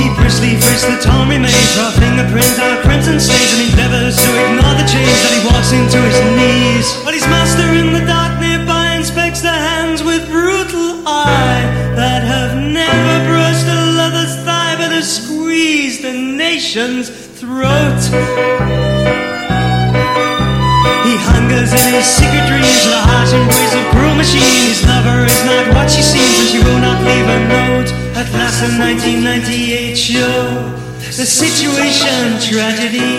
He bristly frisks the torn remains, draw fingerprints crimson stains, and endeavors to ignore the change that he walks into his knees. But his master in the dark nearby inspects the hands with brutal eye that have never brushed a lover's thigh, but have squeezed a nation's throat. He hungers in his secret dreams, the harsh embrace of cruel machine. His lover is not what she seems, and she will not leave a note. At last, the 1998 show, the situation tragedy.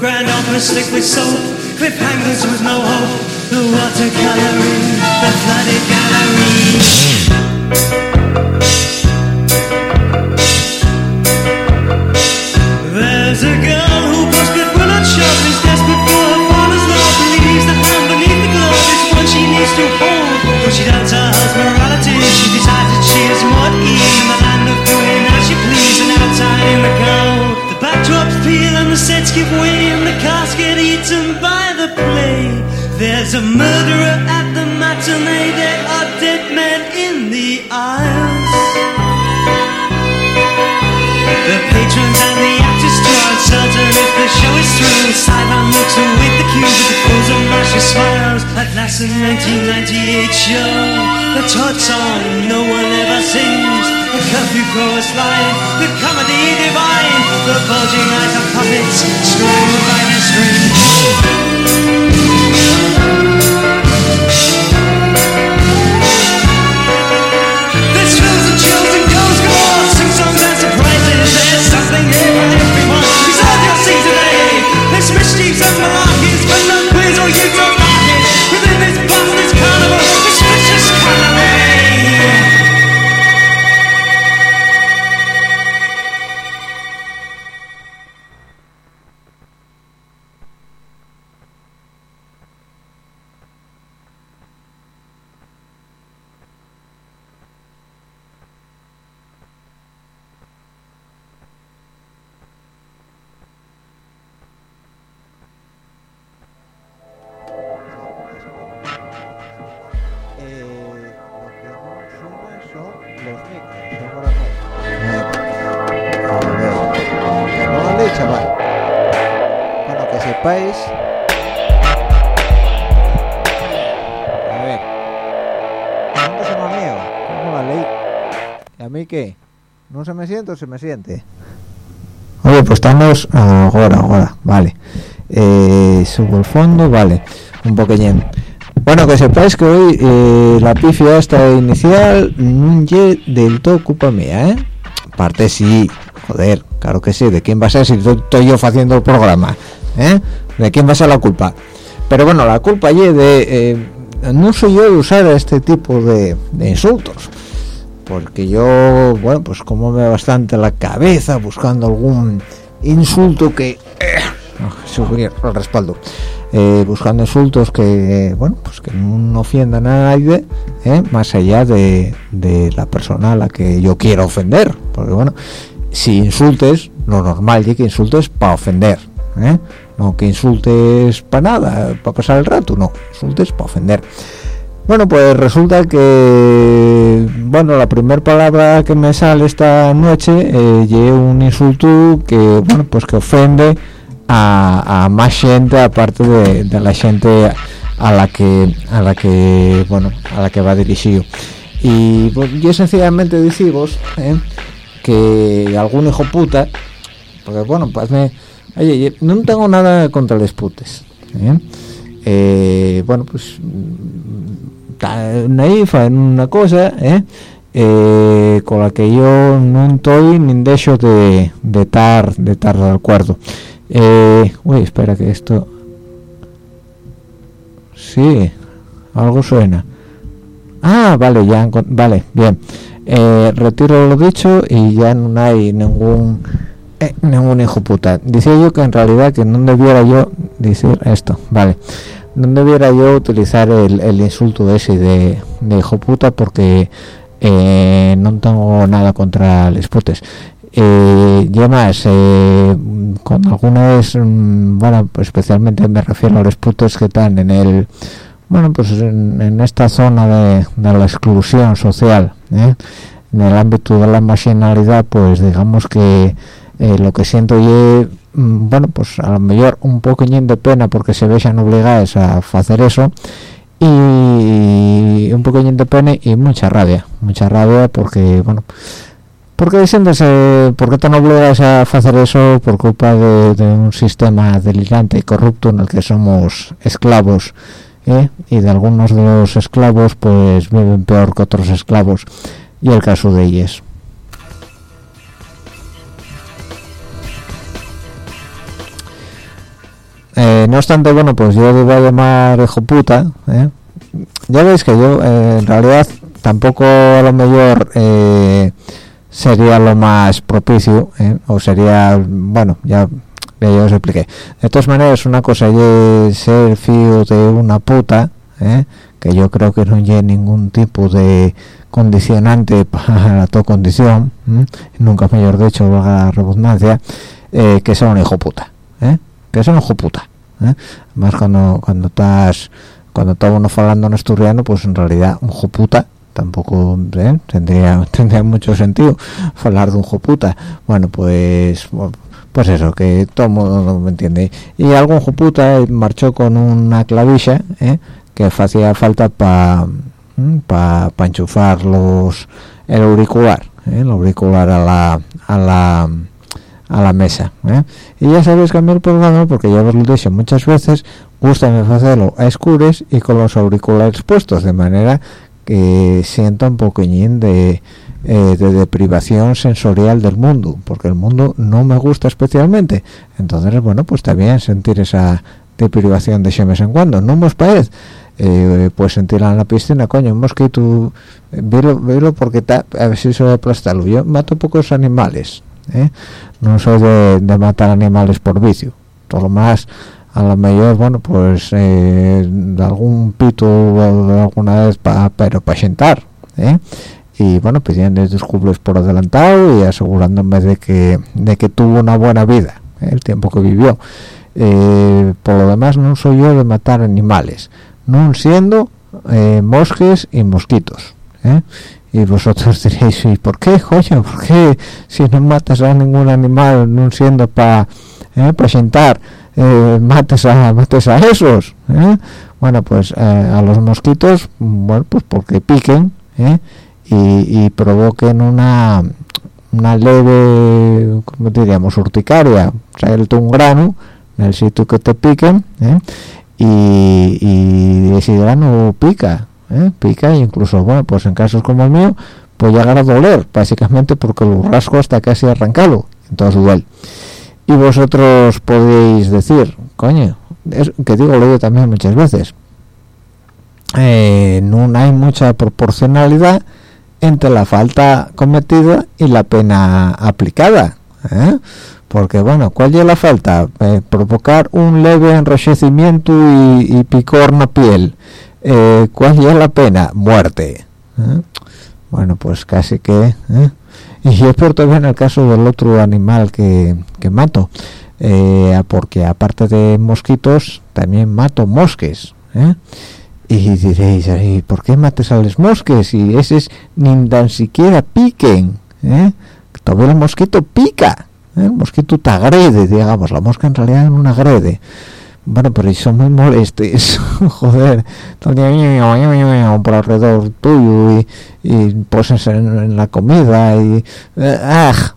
Grand opera slick with soap, cliffhangers with no hope. The watercoloring, the flooded gallery. There's a girl who but will not show is desperate for her father's love. Believes the hand beneath the glove is one she needs to hold. But she doubts her husband's morality. She decides that she is more and the. The backdrops peel and the sets give way and the cast get eaten by the play. There's a murderer at the matinee. There are dead men in the aisles. The patrons and the actors are uncertain if the show is through. Sideline looks await the cue with the pose of Marcia smiles. At last, the 1998 show, the Todd song no one ever sings. The curfew chorus line, the comedy divine, the bulging eyes of puppets strung by their strings. There's thrills and chills and goes galore, surprises. There's here for everyone. Reserve your today. Eh? There's mischiefs and but quiz or you ¿No se me siente? Oye, pues estamos ahora, ahora, vale. Eh, subo el fondo, vale. Un poquillín. Bueno, que sepáis que hoy eh, la pifia esta inicial no es del todo culpa mía, ¿eh? Parte sí, joder, claro que sí, ¿de quién va a ser si to- estoy yo haciendo el programa? ¿Eh? ¿De quién va a ser la culpa? Pero bueno, la culpa es de... no soy yo de usar este tipo de insultos. Porque yo, bueno, pues como me bastante la cabeza buscando algún insulto que... subir el respaldo eh, buscando insultos que bueno pues que no ofendan a nadie ¿eh? más allá de, de la persona a la que yo quiero ofender porque bueno si insultes lo normal es que insultes para ofender ¿eh? no que insultes para nada para pasar el rato no insultes para ofender Bueno, pues resulta que, bueno, la primera palabra que me sale esta noche eh, un insulto que, bueno, pues que ofende a, más gente aparte de, la gente a la que, a la que, bueno, a la que va dirigido. Y pues, yo sencillamente decimos eh, que algún hijo puta, porque bueno, pues me, oye, no tengo nada contra los putes. ¿eh? Eh, bueno, pues naifa en una cosa ¿eh? ¿eh? con la que yo no estoy ni dejo de de estar de estar de acuerdo eh, uy espera que esto sí algo suena ah vale ya vale bien retiro lo dicho y ya no hay ningún ningún hijo puta decía yo que en realidad que no debiera yo decir esto vale no debiera yo utilizar el, insulto ese de, hijo puta porque eh, no tengo nada contra los putes eh, y además eh, con mm, bueno especialmente me refiero a los putos que están en el bueno pues en, esta zona de, la exclusión social ¿eh? en el ámbito de la marginalidad pues digamos que lo que siento yo bueno pues a lo mejor un poquillín de pena porque se vean obligadas a hacer eso y un poquillín de pena y mucha rabia mucha rabia porque bueno porque siéntese porque están obligadas a hacer eso por culpa de, un sistema delirante y corrupto en el que somos esclavos ¿eh? y de algunos de los esclavos pues viven peor que otros esclavos. Y el caso de ellos Eh, no obstante bueno pues yo voy a llamar hijo puta ¿eh? ya veis que yo eh, en realidad tampoco a lo mejor sería lo más propicio o sería bueno ya ya os expliqué. De todas maneras una cosa es ser fío de una puta que yo creo que no hay ningún tipo de condicionante para toda condición nunca mejor dicho la redundancia que sea un hijo puta que es un hijo puta ¿eh? más cuando cuando estás cuando está uno hablando en asturiano pues en realidad un hijo puta tampoco ¿eh? tendría tendría mucho sentido hablar de un hijo puta bueno pues pues eso que todo el mundo me entiende y algún hijo puta marchó con una clavija ¿eh? que hacía falta para para enchufar los el auricular el auricular a la a la a la mesa ¿eh? y ya sabéis que a mí el programa porque ya os lo he dicho muchas veces gusta hacerlo a escures y con los auriculares puestos de manera que sienta un poquillín de, eh, de deprivación sensorial del mundo porque el mundo no me gusta especialmente. Entonces bueno pues también sentir esa deprivación de mes en cuando no os parece. Eh, pues sentirla en la piscina coño un mosquito velo, velo porque está a ver si se va a yo mato pocos animales ¿eh? no soy de, matar animales por vicio todo lo más a lo mejor bueno pues eh, algún pito alguna vez para pero para sentar ¿eh? y bueno pidiendo disculpas por adelantado y asegurándome de que de que tuvo una buena vida el tiempo que vivió por lo demás no soy yo de matar animales no siendo mosques y mosquitos y vosotros diréis ¿y por qué coño? ¿por qué si no matas a ningún animal no siendo para eh, presentar eh, mates a mates a esos eh? bueno pues eh, a los mosquitos bueno pues porque piquen y, y, provoquen una una leve como diríamos urticaria o un grano en el sitio que te piquen y ese grano pica ¿eh? pica e incluso bueno pues en casos como el mío puede llegar a doler básicamente porque el rasgo está casi arrancado entonces duele y vosotros podéis decir coño que digo lo también muchas veces eh, no hay mucha proporcionalidad entre la falta cometida y la pena aplicada ¿eh? porque bueno ¿cuál es la falta? provocar un leve enrojecimiento y, y picor en la piel eh, ¿cuál es la pena? muerte ¿eh? bueno pues casi que ¿eh? y es por también el caso del otro animal que, que mato porque aparte de mosquitos también mato mosques y diréis ¿y por qué mates a los mosques y esos ni tan siquiera piquen ¿eh? todavía el mosquito pica ¿eh? el mosquito te agrede digamos la mosca en realidad no agrede bueno pero son muy molestos joder por alrededor tuyo y, y pues en, la comida y eh, ah,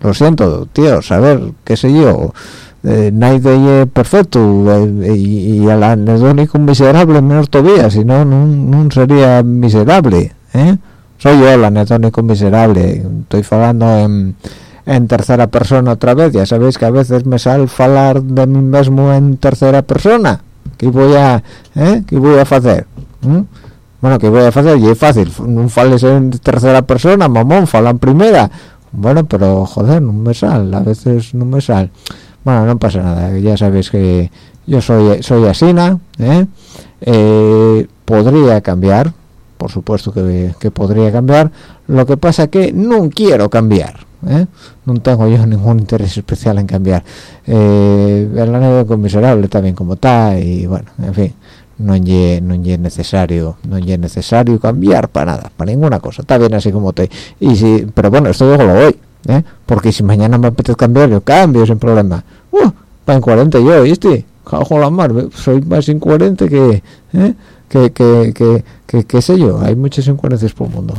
lo siento tío saber qué sé yo eh, nadie es perfecto eh, y, el anedónico miserable menos todavía si no no sería miserable ¿eh? soy yo el anedónico miserable estoy hablando en, en tercera persona otra vez. Ya sabéis que a veces me sale hablar de mí mismo en tercera persona. ¿qué voy a eh? ¿qué voy a hacer? bueno, ¿qué voy a hacer? y es fácil. No fales en tercera persona mamón falan primera. Bueno, pero joder, no me sale. A veces no me sale. Bueno no pasa nada. Ya sabéis que yo soy soy asina ¿eh? Eh, podría cambiar. Por supuesto que, podría cambiar. Lo que pasa que no quiero cambiar ¿eh? no tengo yo ningún interés especial en cambiar el anécdota miserable también como está y bueno en fin no es necesario no es necesario cambiar para nada para ninguna cosa está bien así como te y si pero bueno esto yo lo voy ¿eh? porque si mañana me apetece cambiar yo cambio sin problema uh, para incoherente yo ¿viste? Jajo la mar soy más incoherente que, ¿eh? que, que, que, que, qué sé yo hay muchas incoherencias por el mundo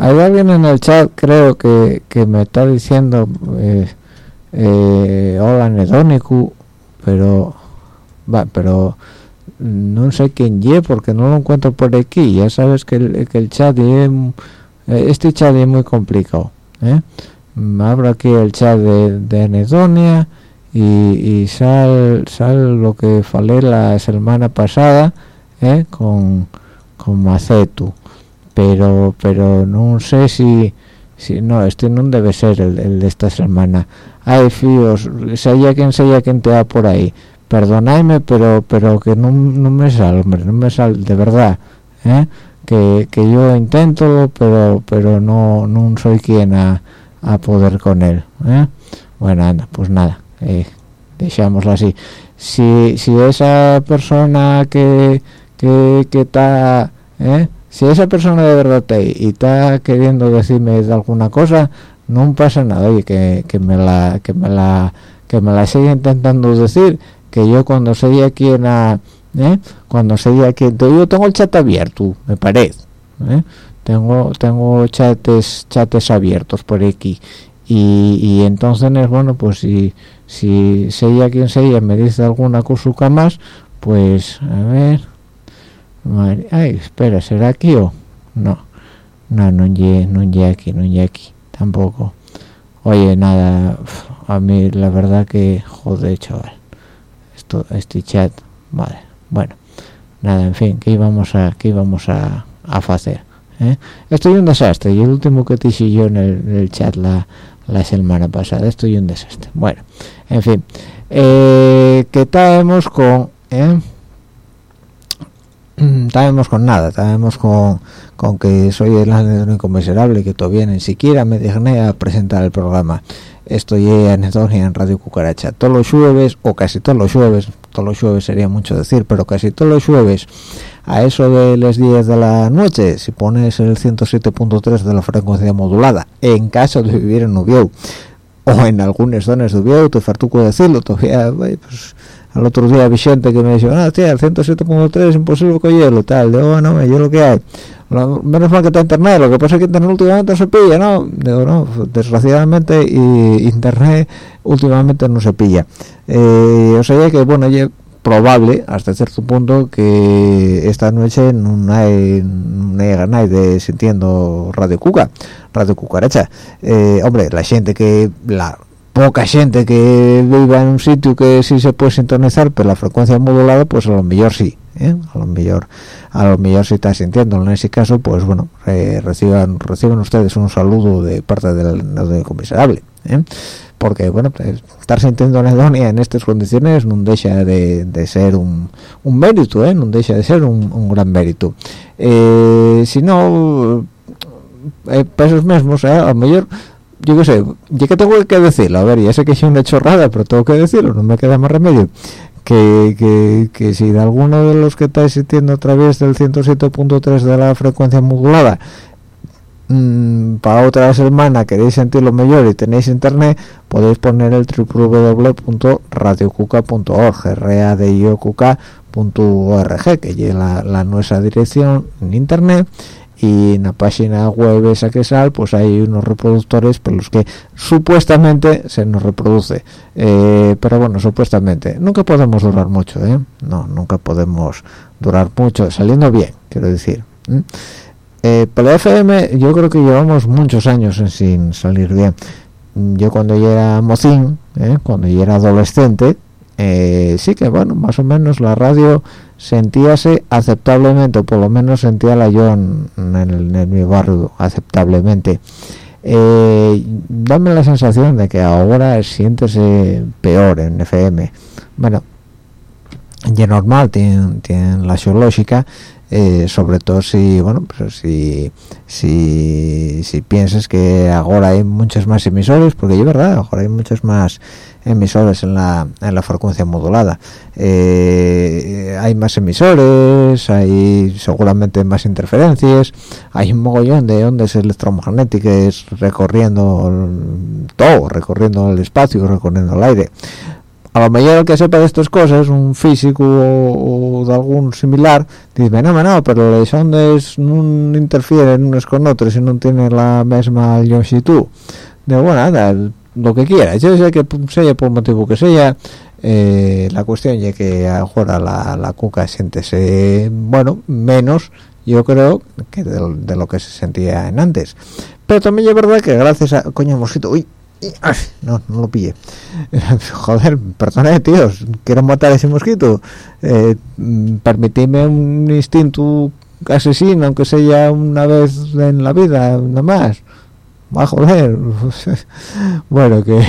hay alguien en el chat creo que, que me está diciendo eh, eh, hola Nedónico pero pero no sé quién ye porque no lo encuentro por aquí ya sabes que el, que el chat es, eh, este chat es muy complicado ¿eh? abro aquí el chat de, de Anedonia y, y sal, sal lo que falé la semana pasada ¿eh? con, con Macetu pero pero no sé si si no este no debe ser el, de esta semana ay fíos sea quien sea quien te va por ahí perdonadme pero pero que no, no me sale hombre no me sale de verdad ¿eh? que, que yo intento pero pero no no soy quien a, a poder con él ¿eh? bueno anda pues nada eh, así si si esa persona que que que está ¿eh? Si esa persona de verdad está ahí y está queriendo decirme alguna cosa no pasa nada oye que, que me la que me la que me la sigue intentando decir que yo cuando sería quien a ¿eh? cuando sería quien yo tengo el chat abierto me parece ¿eh? tengo tengo chats chats abiertos por aquí y, y entonces bueno pues si si sería quien sea me dice alguna cosa más pues a ver ay espera será aquí o no no no llegué no aquí no llegué aquí tampoco oye nada a mí la verdad que joder chaval esto este chat vale bueno nada en fin que íbamos a que íbamos a, hacer ¿eh? estoy un desastre y el último que te hice yo en el, chat la, la semana pasada estoy un desastre bueno en fin eh, que estamos con ¿eh? Estábamos con nada, estábamos con, con que soy el único miserable que todavía ni siquiera me digné a presentar el programa. Estoy en en Radio Cucaracha todos los jueves, o casi todos los jueves, todos los jueves sería mucho decir, pero casi todos los jueves, a eso de las 10 de la noche, si pones el 107.3 de la frecuencia modulada, en caso de vivir en Ubiou, o en algunas zonas de Ubiou, te fartuco decirlo, todavía, pues al otro día Vicente que me dijo ah tío el 107.3 es imposible cogerlo tal digo bueno me yo lo que hay menos mal que está internet lo que pasa es que internet últimamente no se pilla no digo no desgraciadamente y internet últimamente no se pilla eh, o sea que bueno es probable hasta cierto punto que esta noche no hay no de sintiendo Radio Cuca Radio Cucaracha. Eh, hombre la gente que la poca gente que viva en un sitio que sí se puede sintonizar pero la frecuencia modulada pues a lo mejor sí ¿eh? a lo mejor a lo mejor sí está sintiendo en ese caso pues bueno reciban reciban ustedes un saludo de parte del, del miserable ¿eh? porque bueno pues, estar sintiendo anedonia en estas condiciones no deja de, ser un, mérito ¿eh? no deja de ser un, gran mérito eh, si no eh, para esos mismos ¿eh? a lo mejor yo qué sé yo que tengo que decirlo a ver ya sé que es una chorrada pero tengo que decirlo no me queda más remedio que, que, que si de alguno de los que estáis sintiendo a través del 107.3 de la frecuencia modulada Mm, para otra semana queréis sentirlo mejor y tenéis internet podéis poner el www.radiocuca.org radiocuca.org que es la, nuestra dirección en internet y en la página web esa que sal pues hay unos reproductores por los que supuestamente se nos reproduce. Eh, pero bueno supuestamente. Nunca podemos durar mucho ¿eh? no nunca podemos durar mucho. Saliendo bien quiero decir eh, la FM yo creo que llevamos muchos años sin salir bien. Yo cuando yo era mocín eh, cuando yo era adolescente eh, sí que bueno más o menos la radio sentíase aceptablemente o por lo menos sentía la yo en, mi barrio aceptablemente. Eh, dame la sensación de que ahora siéntese peor en FM bueno y normal tiene, tiene la geológica eh, sobre todo si bueno pues si, si si piensas que ahora hay muchos más emisores porque es verdad ahora hay muchos más emisores en la, en la frecuencia modulada. Eh, hay más emisores hay seguramente más interferencias hay un mogollón de ondas electromagnéticas recorriendo todo recorriendo el espacio recorriendo el aire a lo mejor el que sepa de estas cosas, un físico o, de algún similar, dice, no, no, pero las ondas no interfieren unos con otros y no tienen la misma longitud. De bueno, nada, lo que quiera, yo sé que sea por motivo que sea, eh, la cuestión es que ahora la, la cuca siéntese, bueno, menos, yo creo, que de, lo que se sentía en antes. Pero también es verdad que gracias a... Coño, mosquito, uy, no, no lo pille. Joder, perdona, tíos, quiero matar a ese mosquito. Eh, permitidme un instinto asesino, aunque sea una vez en la vida, nada más. Va a joder. bueno, que,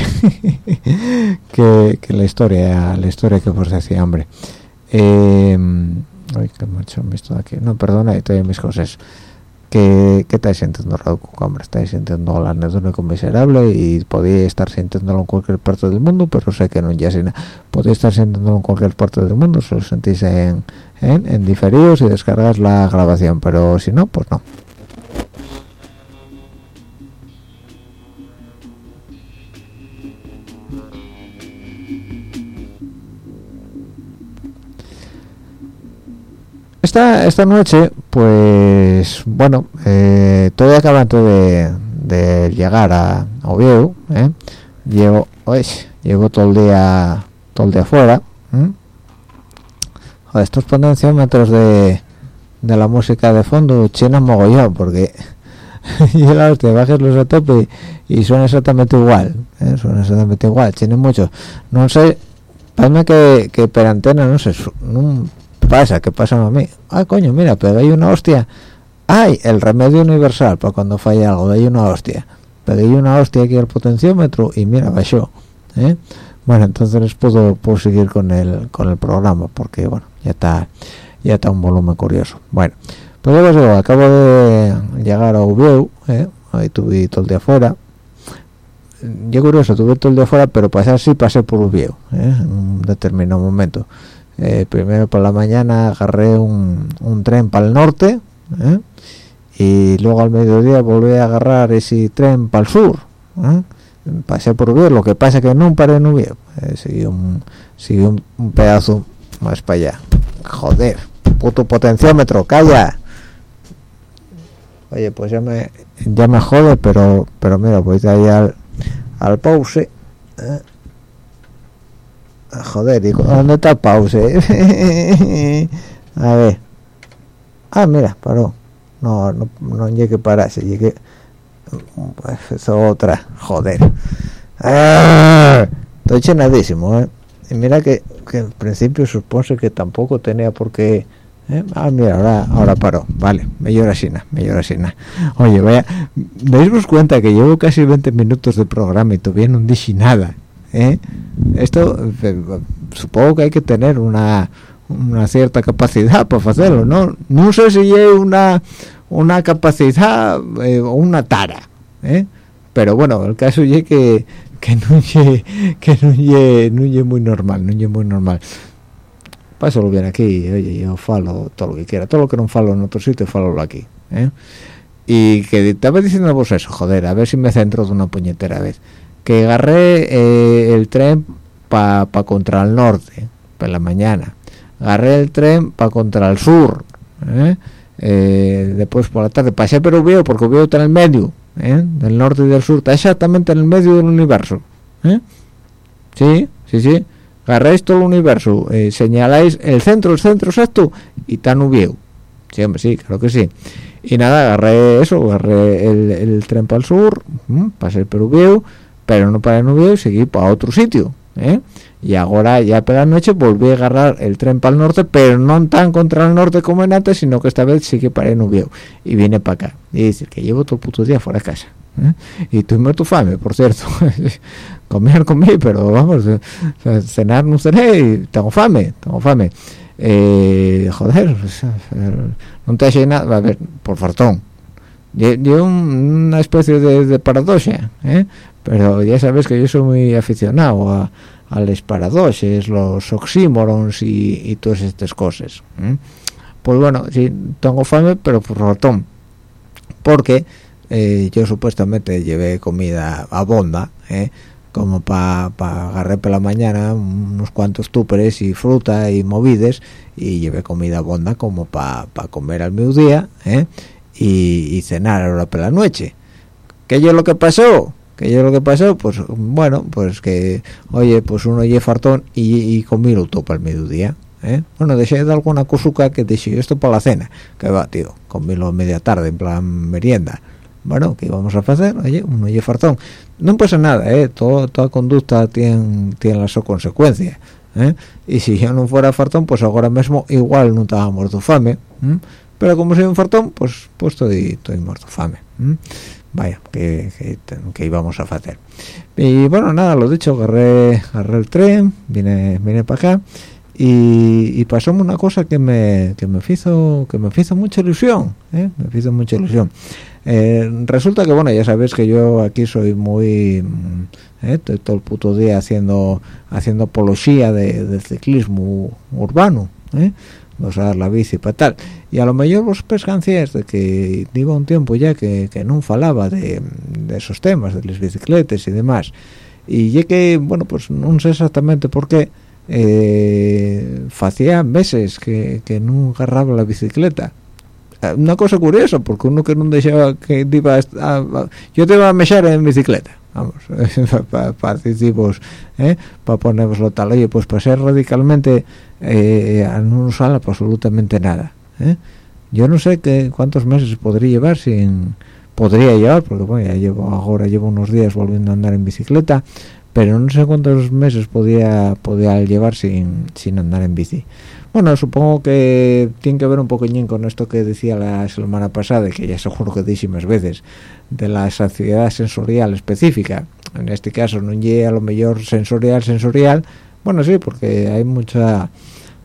que, la historia, la historia que os decía, hombre. Eh, ay, que macho me estoy aquí. No, perdona, estoy mis cosas que, que estáis sintiendo hombre estáis sintiendo la anécdota miserable y podéis estar sintiéndolo en cualquier parte del mundo pero sé que no ya sin podéis estar sintiéndolo en cualquier parte del mundo si lo sentís en, en, en diferidos y descargas la grabación pero si no pues no. Esta, esta noche, pues bueno, eh, todavía acabando de, llegar a Oviedo, ¿eh? llevo, llevo todo el día todo el día afuera. estos potenciómetros de, la música de fondo chenan mogollón porque y te bajes los a tope y, suena exactamente igual ¿eh? suena exactamente igual tiene mucho no sé parece que, que per no sé no, pasa? ¿Qué pasa a mí? Ah, coño, mira, pegué una hostia. ¡Ay! El remedio universal para cuando falla algo, de una hostia. Pegué una hostia aquí al potenciómetro y mira, bajó. ¿eh? Bueno, entonces puedo, puedo seguir con el, con el programa porque, bueno, ya está ya está un volumen curioso. Bueno, pues ya digo, acabo de llegar a Ubieu, ¿eh? ahí tuve todo el día afuera. Yo curioso, tuve todo el día afuera, pero pasar sí pasé por Ubieu, ¿eh? en un determinado momento. Eh, primero por la mañana agarré un, tren para el norte ¿eh? y luego al mediodía volví a agarrar ese tren para el sur ¿eh? pasé por Ubier lo que pasa que no paré en Ubier seguí, un, un, pedazo más para allá joder puto potenciómetro calla oye pues ya me ya me jode pero pero mira voy de ahí al, al pause joder, digo, ¿dónde está pause? a ver. Ah, mira, paró. No, no, no llegué a pararse, llegué... Pues otra, joder. ¡Ah! Estoy llenadísimo, ¿eh? Y mira que, que en principio supuse que tampoco tenía por qué ¿eh? ah mira ahora ahora paró vale mejor así mejor así oye vaya dais cuenta que llevo casi 20 minutos de programa y todavía no dije nada ¿eh? esto eh, supongo que hay que tener una una cierta capacidad para hacerlo no no sé si hay una una capacidad o una tara pero bueno el caso es que que no es que no es muy normal no es muy normal aquí oye yo falo todo lo que quiera todo lo que no falo en otro sitio falo aquí ¿eh? y que estaba diciendo vos eso joder a ver si me centro de una puñetera vez que agarré eh, el tren para pa contra el norte para la mañana agarré el tren para contra el sur ¿eh? después por la tarde pasé pero veo porque veo está en el medio del norte y del sur está exactamente en el medio del universo sí sí sí agarráis todo el universo, eh, señaláis el centro, el centro exacto y tan nubieu. Sí, hombre, sí, claro que sí. Y nada, agarré eso, agarré el, tren para el sur, pasé el Vieu, pero no para el Nubieu y seguí para otro sitio. ¿eh? Y ahora, ya por la noche, volví a agarrar el tren para el norte, pero no tan contra el norte como en antes, sino que esta vez sí que para el Nubieu. Y vine para acá. Y decir que llevo todo el puto día fuera de casa. ¿eh? Y tú me tu fame, por cierto. comer comí pero vamos cenar no cené y tengo fame tengo fame eh, joder no te hecho nada a ver por fartón yo una especie de, paradoja ¿eh? Pero ya sabes que yo soy muy aficionado a, a los paradoxes los oxímorons y, todas estas cosas ¿eh? pues bueno sí tengo fame pero por fartón porque yo supuestamente llevé comida a bonda ¿eh? como para pa agarrar por la mañana unos cuantos túperes y fruta y movides y llevé comida bonda como para pa comer al mediodía ¿eh? y, cenar ahora por la noche ¿qué es lo que pasó? ¿Qué es lo que pasó? pues bueno, pues que oye, pues uno lleva fartón y, y comí lo todo para el mediodía ¿eh? bueno, dejé de alguna cosuca que dije esto para la cena que va, tío, comílo a media tarde en plan merienda bueno, ¿qué vamos a hacer? Oye, uno oye fartón. No pasa nada, ¿eh? Toda conducta tiene, tiene la su consecuencia. ¿eh? Y si yo no fuera fartón, pues ahora mismo igual no estaba muerto fame. Pero como soy un fartón, pues, pues estoy, estoy muerto fame. Vaya, que, que, íbamos a hacer. Y bueno, nada, lo dicho, agarré, agarré el tren, vine, vine para acá. Y, y pasó una cosa que me, que me hizo que me hizo mucha ilusión ¿eh? me hizo mucha ilusión eh, resulta que bueno ya sabes que yo aquí soy muy mm, eh, todo el puto día haciendo haciendo apología de, del ciclismo urbano eh, usar la bici para tal. Y a lo mejor vos pescancias de que iba un tiempo ya que, que no falaba de, esos temas de las bicicletas y demás. Y ya que bueno pues no sé exactamente por qué eh, hacía meses que, que no agarraba la bicicleta una cosa curiosa porque uno que no dejaba que iba a, yo te iba a mechar en bicicleta vamos para pa, ¿eh? para tal oye pues para ser radicalmente eh, no usar absolutamente nada ¿eh? yo no sé qué cuántos meses podría llevar sin podría llevar porque bueno ya llevo ahora llevo unos días volviendo a andar en bicicleta pero no sé cuántos meses podía podía llevar sin, sin andar en bici bueno, supongo que tiene que ver un poquillín con esto que decía la semana pasada, que ya seguro que dije veces, de la saciedad sensorial específica. En este caso no llega a lo mejor sensorial, sensorial, bueno, sí, porque hay mucha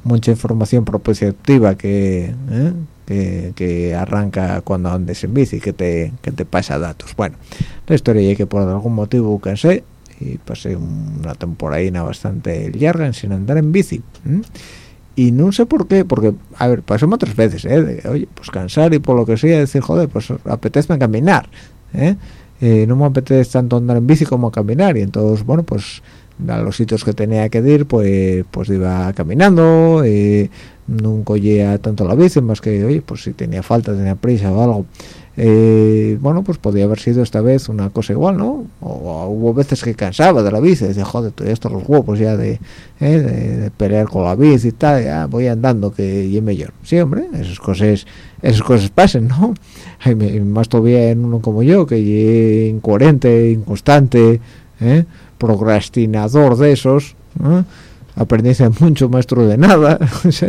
mucha información propositiva que, ¿eh? que, arranca cuando andes en bici, que te, que te pasa datos. Bueno, la historia es que por algún motivo cansé y pasé una temporada bastante larga sin andar en bici y no sé por qué, porque, a ver, pasó otras veces, ¿eh? Oye, pues cansar y por lo que sea, decir, joder, pues apetece caminar, ¿eh? ¿eh? no me apetece tanto andar en bici como caminar, y entonces, bueno, pues a los sitios que tenía que ir, pues pues iba caminando, y nunca oía tanto la bici, más que, oye, pues si tenía falta, tenía prisa o algo, eh, bueno, pues podía haber sido esta vez una cosa igual, ¿no? O, hubo veces que cansaba de la bici, decía, joder, estoy estos los huevos ya de, eh, de, pelear con la bici y tal, ya voy andando que y mejor. Sí, hombre, esas cosas, esas cosas pasan, ¿no? más todavía en uno como yo, que es incoherente, inconstante, ¿eh? procrastinador de esos, aprendizaje mucho maestro de nada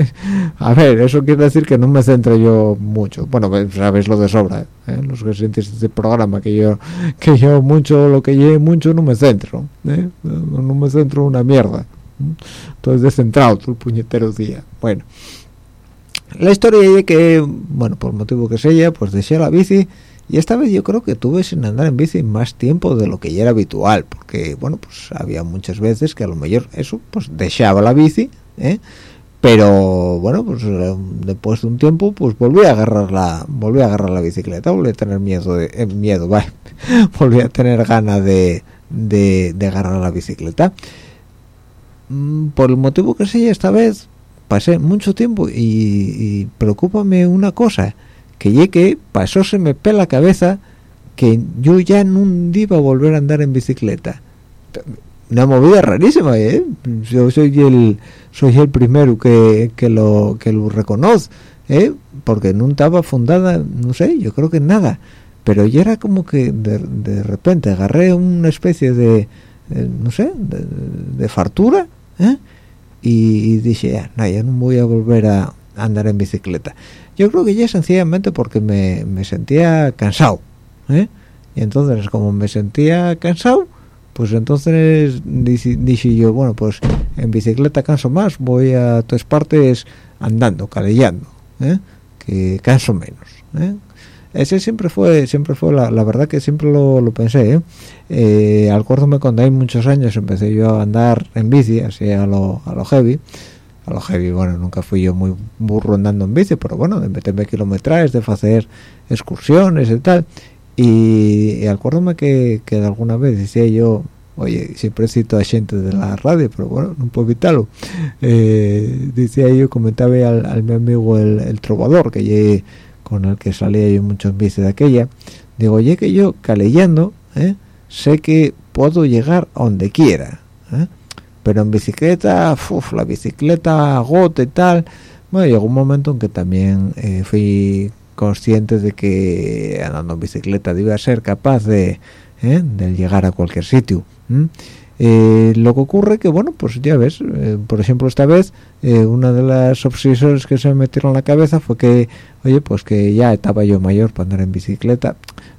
a ver eso quiere decir que no me centro yo mucho bueno pues, sabéis lo de sobra ¿eh? los que sentís este programa que yo que yo mucho lo que lleve mucho no me centro ¿eh? no, me centro una mierda estoy descentrado todo el puñetero día bueno la historia es que bueno por motivo que sea pues dejé la bici y esta vez yo creo que tuve sin andar en bici más tiempo de lo que ya era habitual porque bueno pues había muchas veces que a lo mejor eso pues dejaba la bici ¿eh? pero bueno pues eh, después de un tiempo pues volví a agarrar la volví a agarrar la bicicleta volví a tener miedo de eh, miedo volví a tener ganas de, de, agarrar la bicicleta mm, por el motivo que sea esta vez pasé mucho tiempo y, y preocúpame una cosa que llegue pasó se me pela la cabeza que yo ya no iba a volver a andar en bicicleta una movida rarísima ¿eh? yo soy el soy el primero que, que lo que lo reconoce ¿eh? porque no estaba fundada no sé yo creo que nada pero ya era como que de, de repente agarré una especie de, no sé de, fartura ¿eh? y, dije ya, no, ya no voy a volver a andar en bicicleta yo creo que ya sencillamente porque me, me sentía cansado ¿eh? y entonces como me sentía cansado pues entonces dije yo bueno pues en bicicleta canso más voy a todas partes andando calellando ¿eh? que canso menos ¿eh? ese siempre fue siempre fue la, verdad que siempre lo, lo pensé ¿eh? eh acuérdome cuando hay muchos años empecé yo a andar en bici así a lo, a lo heavy a lo heavy, bueno, nunca fui yo muy burro andando en bici, pero bueno, de meterme kilometrajes, de hacer excursiones y tal. Y, y acuérdame que, que alguna vez decía yo, oye, siempre cito a gente de la radio, pero bueno, no puedo evitarlo. Eh, decía yo, comentaba al, al mi amigo el, trovador, que con el que salía yo mucho en bici de aquella, digo, oye, que yo caleyando, ¿eh? sé que puedo llegar a donde quiera. ¿eh? Pero en bicicleta, la bicicleta agota y tal. Bueno, llegó un momento en que también eh, fui consciente de que andando en bicicleta iba ser capaz de, eh, llegar a cualquier sitio. Eh, lo que ocurre que, bueno, pues ya ves, por ejemplo, esta vez, una de las obsesiones que se me metieron en la cabeza fue que, oye, pues que ya estaba yo mayor para andar en bicicleta.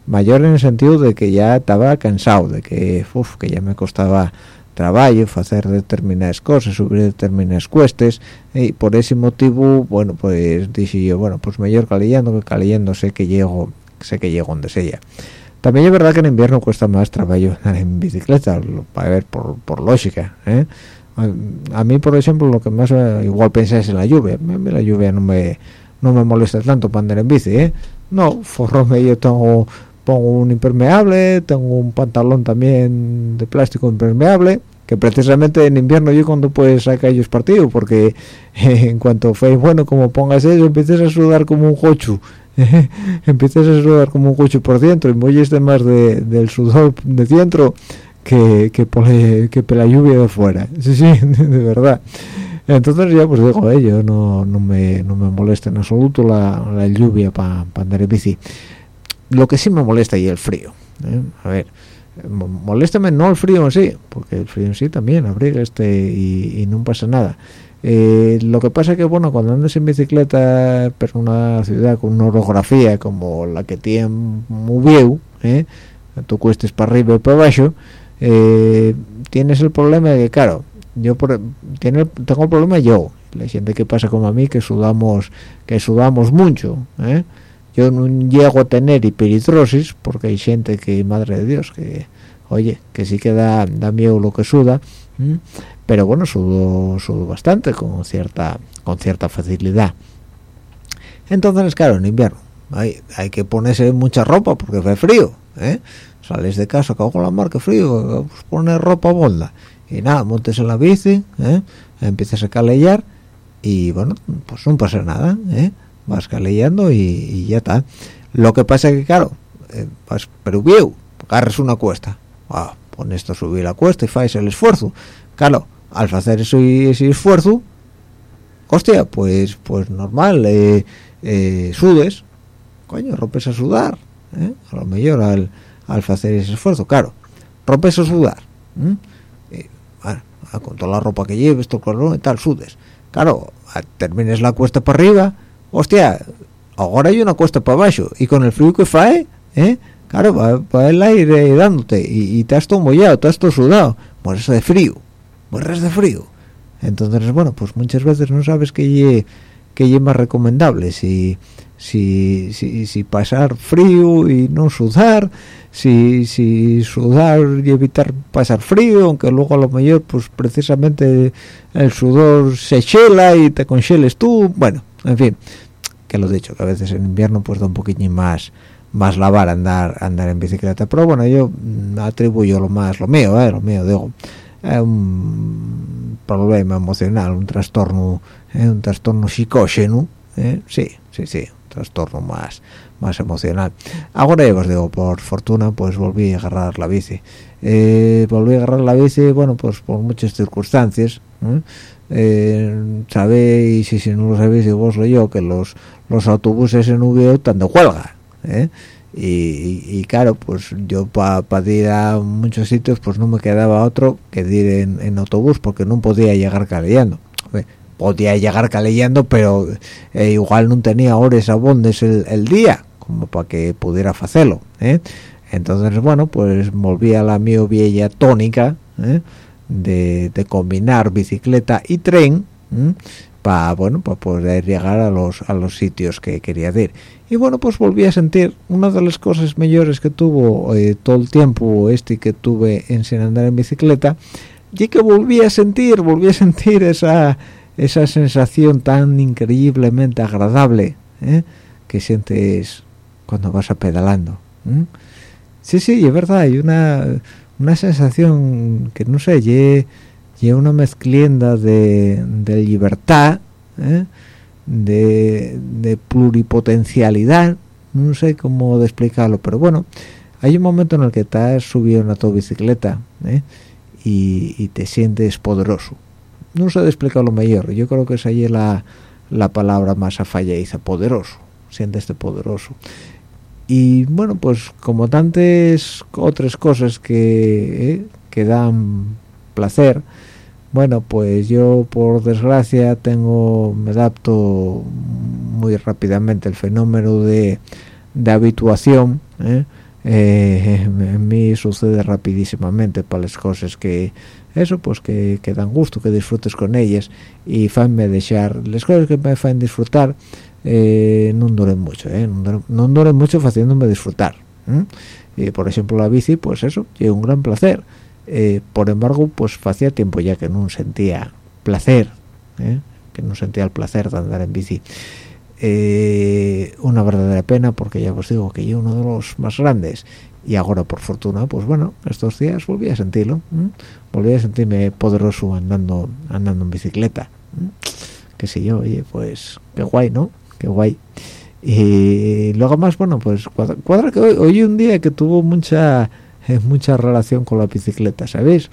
Mayor en el sentido de que ya estaba cansado, de que, uf, que ya me costaba trabajo, hacer determinadas cosas, subir determinadas cuestas y por ese motivo, bueno, pues dije yo, bueno, pues mejor calillando que calillando sé que llego, sé que llego donde sea. También es verdad que en invierno cuesta más trabajo andar en bicicleta, para ver por, por lógica, ¿eh? a, mí, por ejemplo, lo que más eh, igual pensé es en la lluvia. La lluvia no me no me molesta tanto para andar en bici, ¿eh? No, forrome yo tengo pongo un impermeable, tengo un pantalón también de plástico impermeable, que precisamente en invierno yo cuando puedes sacar ellos partido, porque en cuanto fue bueno como pongas eso, empiezas a sudar como un cochu, empiezas a sudar como un cochu por dentro y muelles de más de, del sudor de dentro que, que, por, que por la lluvia de fuera, sí, sí, de verdad. Entonces ya pues digo, ello no, no, me, no me molesta en absoluto la, la lluvia para andar en bici lo que sí me molesta y el frío ¿eh? a ver moléstame no el frío en sí porque el frío en sí también abriga este y, no pasa nada eh, lo que pasa es que bueno cuando andas en bicicleta por una ciudad con una orografía como la que tiene muy bien ¿eh? tú cuestes para arriba y para abajo eh, tienes el problema de que claro yo tiene, tengo el problema yo la gente que pasa como a mí que sudamos que sudamos mucho ¿eh? Yo no llego a tener hiperhidrosis porque hay gente que madre de dios que oye que sí que da, miedo lo que suda pero bueno sudo, sudo bastante con cierta con cierta facilidad entonces claro en invierno hay, hay que ponerse mucha ropa porque hace frío ¿eh? sales de casa cago la mar que frío pues poner ropa bolda y nada montes en la bici ¿eh? empiezas a calellar y bueno pues no pasa nada ¿eh? Vas calellando y, ya está. Lo que pasa es que claro eh, vas pero agarras una cuesta. Ah, pon esto subir la cuesta y fais el esfuerzo. Claro al hacer ese, esfuerzo hostia pues pues normal eh, eh, sudes. Coño rompes a sudar a lo mejor al, al hacer ese esfuerzo claro rompes a sudar con toda la ropa que lleves todo el calor y tal sudes. Claro termines la cuesta para arriba hostia ahora hay una cuesta para abajo y con el frío que fae ¿eh? claro va, el aire dándote y, te has todo mollado te has todo sudado mueres de frío mueres de frío entonces bueno pues muchas veces no sabes qué que es más recomendable si si, si, si pasar frío y no sudar si, si sudar y evitar pasar frío aunque luego a lo mejor pues precisamente el sudor se chela y te congeles tú bueno en fin que lo dicho que a veces en invierno pues da un poquito más más lavar andar andar en bicicleta. Pero bueno yo atribuyo lo más lo mío eh, lo mío digo es un problema emocional un trastorno eh, un trastorno psicógeno eh, sí sí sí trastorno más más emocional. Ahora ya os digo por fortuna pues volví a agarrar la bici. Eh, volví a agarrar la bici bueno pues por muchas circunstancias eh, sabéis y si no lo sabéis vos lo yo que los los autobuses en UVO están de huelga ¿eh? y, claro pues yo para ir a muchos sitios pues no me quedaba otro que ir en, autobús porque no podía llegar calellando podía llegar calellando pero eh, igual no tenía horas abondes el, el día como para que pudiera hacerlo ¿eh? entonces bueno pues volví a la mi vieja tónica de, de, combinar bicicleta y tren para bueno para poder llegar a los a los sitios que quería ir y bueno pues volví a sentir una de las cosas mejores que tuvo eh, todo el tiempo este que tuve en sin andar en bicicleta y que volví a sentir volví a sentir esa esa sensación tan increíblemente agradable ¿eh? que sientes cuando vas a pedalando sí sí es verdad hay una una sensación que no sé y una mezclienda de, de libertad ¿eh? de, pluripotencialidad no sé cómo explicarlo pero bueno hay un momento en el que estás subido en tu bicicleta ¿eh? y, te sientes poderoso no sé de explicarlo mejor yo creo que es la, la palabra más afalladiza poderoso sientes poderoso y bueno pues como tantas otras cosas que, ¿eh? que dan placer bueno pues yo por desgracia tengo me adapto muy rápidamente el fenómeno de, de habituación ¿eh? Eh, en mí sucede rapidísimamente para las cosas que eso pues que, dan gusto que disfrutes con ellas. Y fanme dejar las cosas que me hacen disfrutar eh, no duren mucho no, duren, mucho haciéndome disfrutar y por ejemplo la bici pues eso tiene un gran placer. Eh, por embargo pues hacía tiempo ya que no sentía placer ¿eh? que no sentía el placer de andar en bici. Eh, una verdadera pena porque ya os digo que yo uno de los más grandes y ahora por fortuna pues bueno estos días volví a sentirlo volví a sentirme poderoso andando andando en bicicleta que sé yo oye pues qué guay no qué guay y luego más bueno pues cuadra, que hoy, hoy un día que tuvo mucha es mucha relación con la bicicleta, ¿sabéis?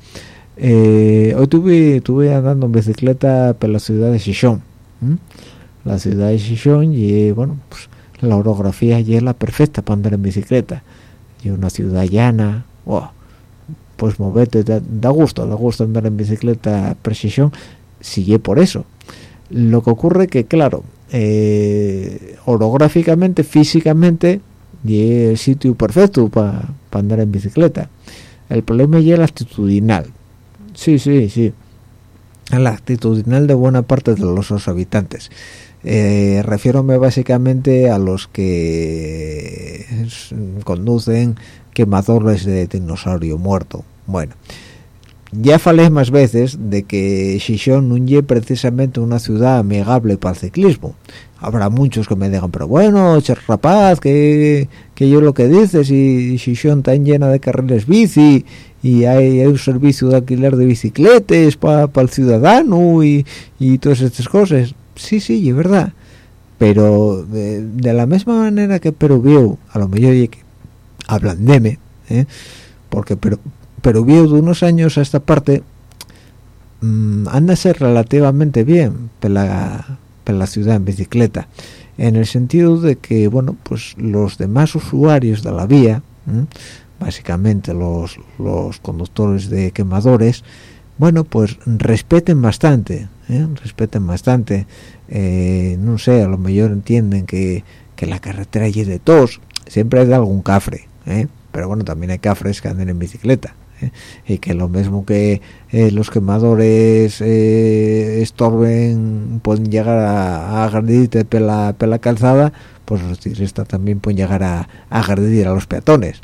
Eh, hoy tuve, tuve andando en bicicleta por la ciudad de Sichón. La ciudad de Sichón y bueno, pues la orografía allí es la perfecta para andar en bicicleta. Y una ciudad llana, pues movete, da, gusto, da gusto andar en bicicleta Sichón, sigue por eso. Lo que ocurre que, claro, eh, orográficamente, físicamente, y el sitio perfecto para andar en bicicleta. El problema es el actitudinal. Sí sí sí. El actitudinal de buena parte de los habitantes eh, refiérome básicamente a los que conducen quemadores de dinosaurio muerto. Bueno ya falé más veces de que Xixón no es precisamente una ciudad amigable para el ciclismo. Habrá muchos que me digan pero bueno rapaz que, que yo lo que dices y Xixón está llena de carriles bici y hay, un servicio de alquiler de bicicletas para el ciudadano y, y, todas estas cosas sí sí es verdad pero de, la misma manera que pero vio a lo mejor que ablandeme ¿eh? porque pero pero vio de unos años a esta parte mmm, anda a ser relativamente bien la la ciudad en bicicleta en el sentido de que bueno pues los demás usuarios de la vía básicamente los, los conductores de quemadores bueno pues respeten bastante ¿eh? respeten bastante eh, no sé a lo mejor entienden que, que la carretera llena de todos siempre hay algún cafre ¿eh? pero bueno también hay cafres que andan en bicicleta y que lo mismo que los quemadores estorben pueden llegar a, a agredirte pela, pela calzada pues los ciclistas también pueden llegar a, a agredir a los peatones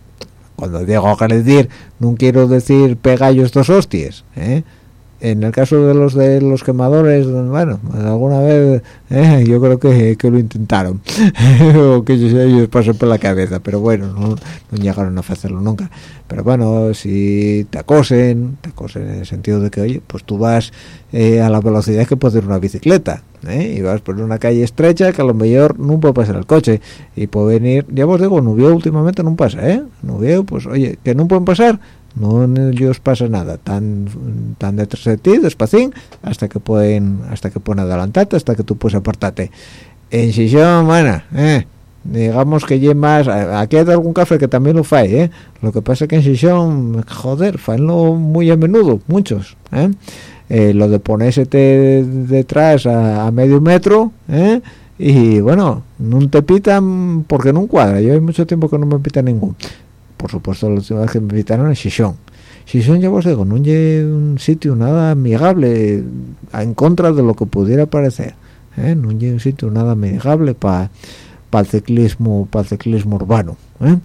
cuando digo agredir no quiero decir pegallos dos hostias ¿eh? En el caso de los de los quemadores bueno alguna vez eh, yo creo que, que, lo intentaron o que ellos, pasen por la cabeza pero bueno no, llegaron a hacerlo nunca pero bueno si te acosen te acosen en el sentido de que oye pues tú vas eh, a la velocidad que puede ir una bicicleta ¿eh? y vas por una calle estrecha que a lo mejor no puede pasar el coche y puede venir ya os digo Nubio últimamente no pasa eh Nubio pues oye que no pueden pasar no os pasa nada tan tan detrás de ti despacín hasta que pueden hasta que pueden adelantarte hasta que tú puedes apartarte en Xixón bueno eh, digamos que lleve más aquí hay algún café que también lo fae ¿eh? lo que pasa que en Xixón joder faenlo muy a menudo muchos ¿eh? Eh, lo de ponerse detrás a, medio metro ¿eh? y bueno no te pitan porque no cuadra yo hay mucho tiempo que no me pitan ningún por supuesto la última vez que me invitaron es Shishon Shishon ya os digo no es un sitio nada amigable en contra de lo que pudiera parecer ¿eh? no es un sitio nada amigable para el ciclismo para ciclismo urbano ¿eh?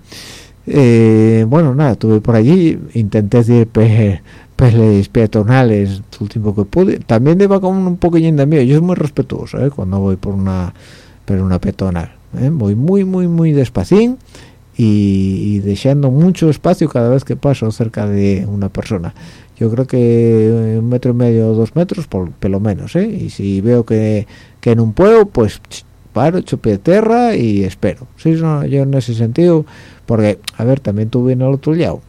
Eh, bueno nada estuve por allí intenté decir peles peatonales el último que pude. También iba con un poquillo de miedo. Yo soy muy respetuoso cuando voy por una por una peatonal voy muy muy muy despacín y, dejando mucho espacio cada vez que paso cerca de una persona yo creo que un metro y medio o dos metros por, lo menos ¿eh? y si veo que, que no puedo pues paro pie de tierra y espero sí no, yo en ese sentido porque a ver también tú vienes al otro lado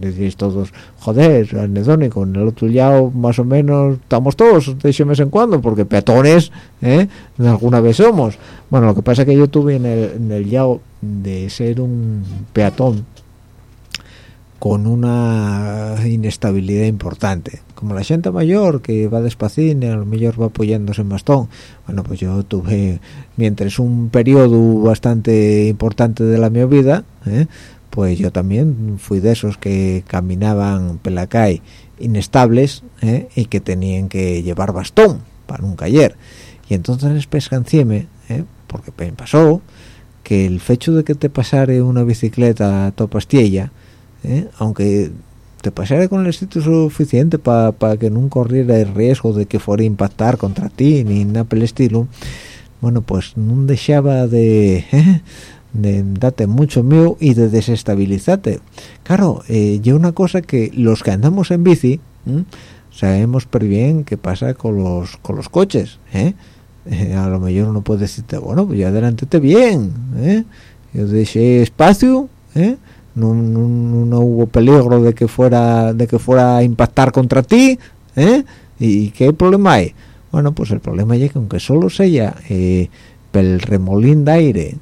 decís todos joder anedónico en el otro lado más o menos estamos todos de ese mes en cuando porque peatones ¿eh? alguna vez somos bueno lo que pasa es que yo tuve en el, en el yao de ser un peatón con una inestabilidad importante como la gente mayor que va despacín a lo mejor va apoyándose en bastón bueno pues yo tuve mientras un periodo bastante importante de la mi vida ¿eh? Pues yo también fui de esos que caminaban por la calle inestables ¿eh? y que tenían que llevar bastón para un caer y entonces pescancieme ¿eh? porque me pasó que el hecho de que te pasare una bicicleta a tu pastilla ¿eh? aunque te pasara con el sitio suficiente para que no corriera el riesgo de que fuera a impactar contra ti ni nada por el estilo bueno pues no dejaba de ¿eh? De date mucho miedo y de desestabilizarte. Claro eh, yo una cosa que los que andamos en bici sabemos pero bien qué pasa con los con los coches ¿eh? Eh, a lo mejor uno puede decirte bueno pues ya adelántate bien ¿eh? yo dejé espacio no, no, hubo peligro de que fuera de que fuera a impactar contra ti y qué problema hay bueno pues el problema es que aunque solo sea el remolín de aire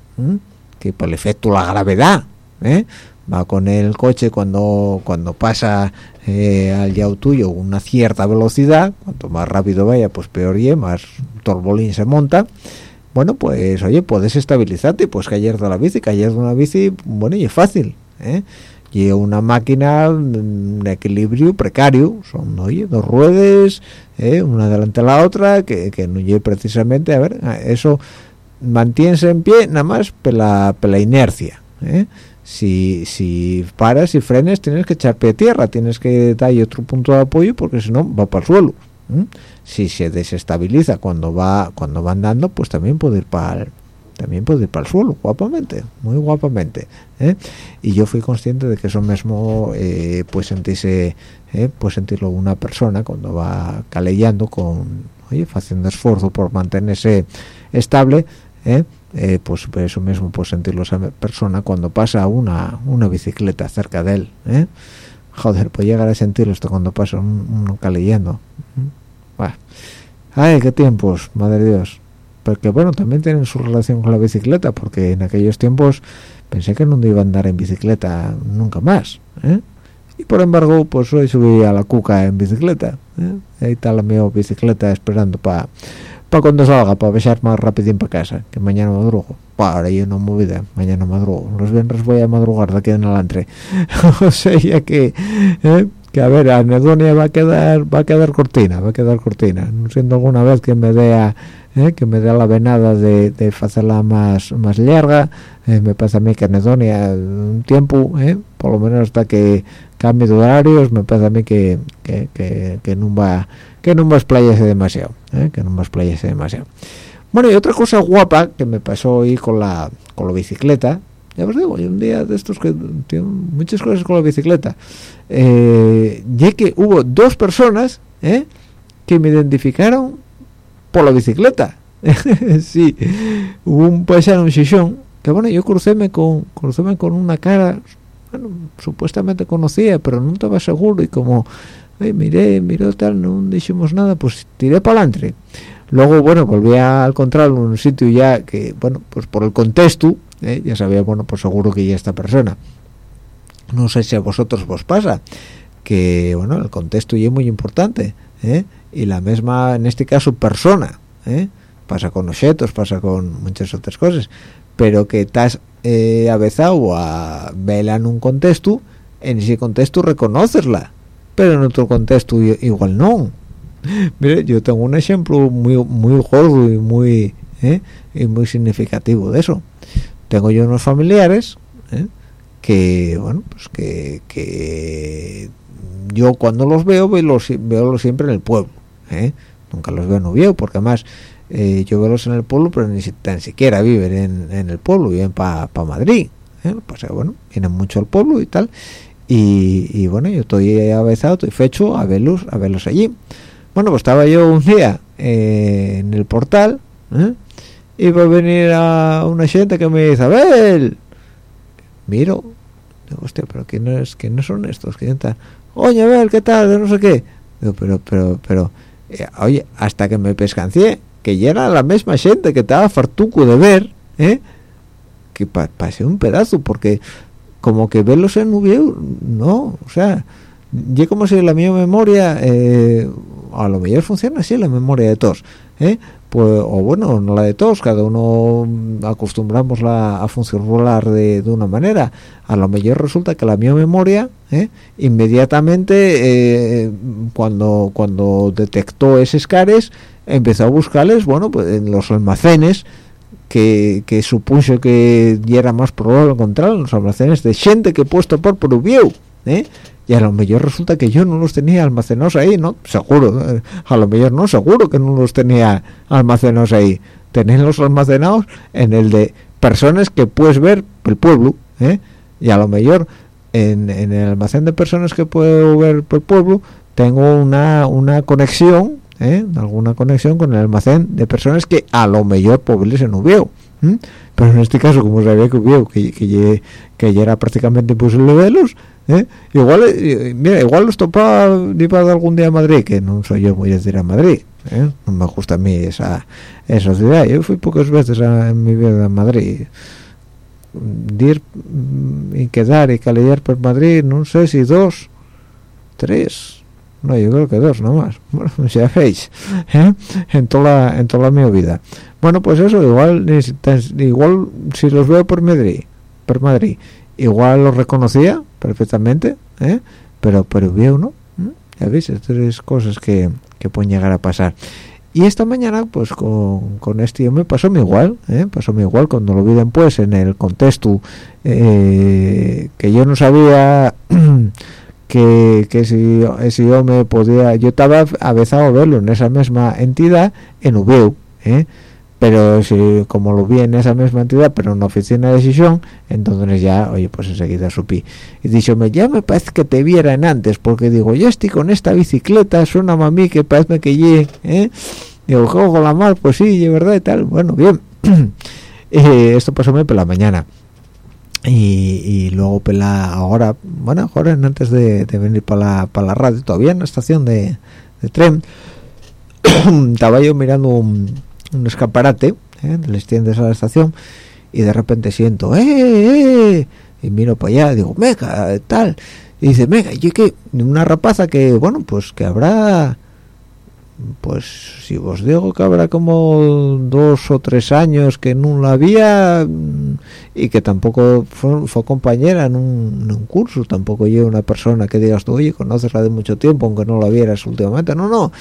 que por el efecto la gravedad ¿eh? va con el coche cuando cuando pasa eh, al yao tuyo una cierta velocidad cuanto más rápido vaya pues peor y más torbolín se monta bueno pues oye puedes estabilizarte pues caer de la bici caer de una bici bueno y es fácil ¿eh? y una máquina un equilibrio precario son oye dos ruedas ¿eh? una delante de la otra que, que no lleve precisamente a ver eso mantiense en pie nada más pela, la inercia ¿eh? si, si paras y frenes tienes que echar pie a tierra tienes que darle otro punto de apoyo porque si no va para el suelo si se desestabiliza cuando va cuando va andando pues también puede ir para el, también puede ir para el suelo guapamente muy guapamente ¿eh? y yo fui consciente de que eso mismo pues sentirse pues sentirlo una persona cuando va calellando con oye haciendo esfuerzo por mantenerse estable ¿eh? Eh, pues eso mismo pues sentirlo esa persona cuando pasa una una bicicleta cerca de él ¿eh? joder pues llegar a sentirlo esto cuando pasa uno caleyendo ay qué tiempos madre dios porque bueno también tienen su relación con la bicicleta porque en aquellos tiempos pensé que no iba a andar en bicicleta nunca más y por embargo pues hoy subí a la cuca en bicicleta ¿eh? ahí está la mi bicicleta esperando para para cuando salga para besar más rápido para casa que mañana madrugo para yo no movida mañana madrugo los viernes voy a madrugar de aquí en adelante o sea ya que ¿eh? que a ver anedonia va a quedar va a quedar cortina va a quedar cortina no siento alguna vez que me dé ¿eh? que me dé la venada de, de hacerla más más larga eh, me pasa a mí que anedonia un tiempo ¿eh? por lo menos hasta que cambie de horarios me pasa a mí que que, que, que no va que no va a explayarse demasiado que no va a explayarse demasiado. Bueno y otra cosa guapa que me pasó hoy con la con la bicicleta ya os digo, hay un día de estos que tengo muchas cosas con la bicicleta eh, ya que hubo dos personas eh, que me identificaron por la bicicleta. Sí, hubo un paisano, un chichón que bueno, yo crucéme con crucéme con una cara bueno, supuestamente conocía, pero no estaba seguro y como ay, miré, miró tal, no dijimos nada, pues tiré para adelante luego bueno, volví a encontrar un sitio ya que, bueno, pues por el contexto ¿eh? ya sabía, bueno, pues seguro que ya esta persona. No sé si a vosotros vos pasa, que, bueno, el contexto ya es muy importante, ¿eh? y la misma, en este caso, persona, ¿eh? pasa con objetos, pasa con muchas otras cosas, pero que estás eh, avezado a verla en un contexto, en ese contexto reconocerla, pero en otro contexto igual no. Mire, yo tengo un ejemplo muy muy gordo y muy ¿eh? y muy significativo de eso tengo yo unos familiares ¿eh? que bueno pues que, que, yo cuando los veo veo los, veo siempre en el pueblo ¿eh? nunca los veo en Oviedo porque además eh, yo veo en el pueblo pero ni siquiera viven en, en el pueblo viven para pa Madrid pues bueno vienen mucho al pueblo y tal y, bueno yo estoy avezado estoy fecho a verlos a verlos allí bueno pues estaba yo un día en el portal y va a venir a una gente que me dice, Abel, miro, digo, hostia, pero ¿quién es, no son estos? que están? Oye, Abel, ¿qué tal? No sé qué. Digo, pero, pero, pero, eh, oye, hasta que me pescancié, que ya era la misma gente que estaba fartuco de ver, ¿eh? que pasé un pedazo, porque como que verlos en Ubieu, no, o sea, yo como si la mi memoria, eh, a lo mejor funciona así la memoria de todos, ¿eh? pues o bueno no la de todos cada uno acostumbramos la, a funcionar de, de, una manera a lo mejor resulta que la mi memoria ¿eh? inmediatamente eh, cuando cuando detectó esos cares empezó a buscarles bueno pues en los almacenes que, que supuso que ya era más probable encontrar los almacenes de gente que he puesto por Peruvieu ¿eh? y a lo mejor resulta que yo no los tenía almacenados ahí, ¿no? Seguro, a lo mejor no, seguro que no los tenía almacenados ahí. Tenerlos almacenados en el de personas que puedes ver el pueblo, ¿eh? Y a lo mejor en, en el almacén de personas que puedo ver el pueblo tengo una, una conexión, ¿eh? alguna conexión con el almacén de personas que a lo mejor pobres en. Pero en este caso, como sabía que Ubieu, que, que, que ya era prácticamente imposible verlos, ¿Eh? igual eh, mira igual los topaba para algún día a Madrid que no soy yo muy decir a Madrid ¿eh? no me gusta a mí esa esa ciudad yo fui pocas veces en mi vida a Madrid ir mm, y quedar y calillar por Madrid no sé si dos tres no yo creo que dos nomás bueno ya veis en toda en toda mi vida bueno pues eso igual igual si los veo por Madrid por Madrid igual los reconocía perfectamente ¿eh? pero pero veo no ¿Mm? ya veis tres cosas que, que pueden llegar a pasar y esta mañana pues con, con este me pasó me igual ¿eh? pasó me igual cuando lo vi después en el contexto eh, que yo no sabía que, que si, yo me podía yo estaba avezado verlo en esa misma entidad en Ubeu ¿eh? pero si como lo vi en esa misma entidad pero en una oficina de decisión entonces ya oye pues enseguida supí y dicho me ya me parece que te vieran antes porque digo yo estoy con esta bicicleta suena a mí que parece que llegue ¿eh? digo juego la mar pues sí de verdad y tal bueno bien eh, esto pasó por la mañana y, y, luego pela ahora bueno ahora antes de, venir para la, para la radio todavía en la estación de, tren estaba yo mirando un un escaparate, ¿eh? les tiendes a la estación y de repente siento, ¡eh, eh! Y miro para allá, digo, meca, tal. y dice venga y que una rapaza que bueno pues que habrá pues si os digo que habrá como dos o tres años que no la había mm, y que tampoco fue, compañera en un, curso tampoco yo una persona que digas tú oye conoces la de mucho tiempo aunque no la vieras últimamente no no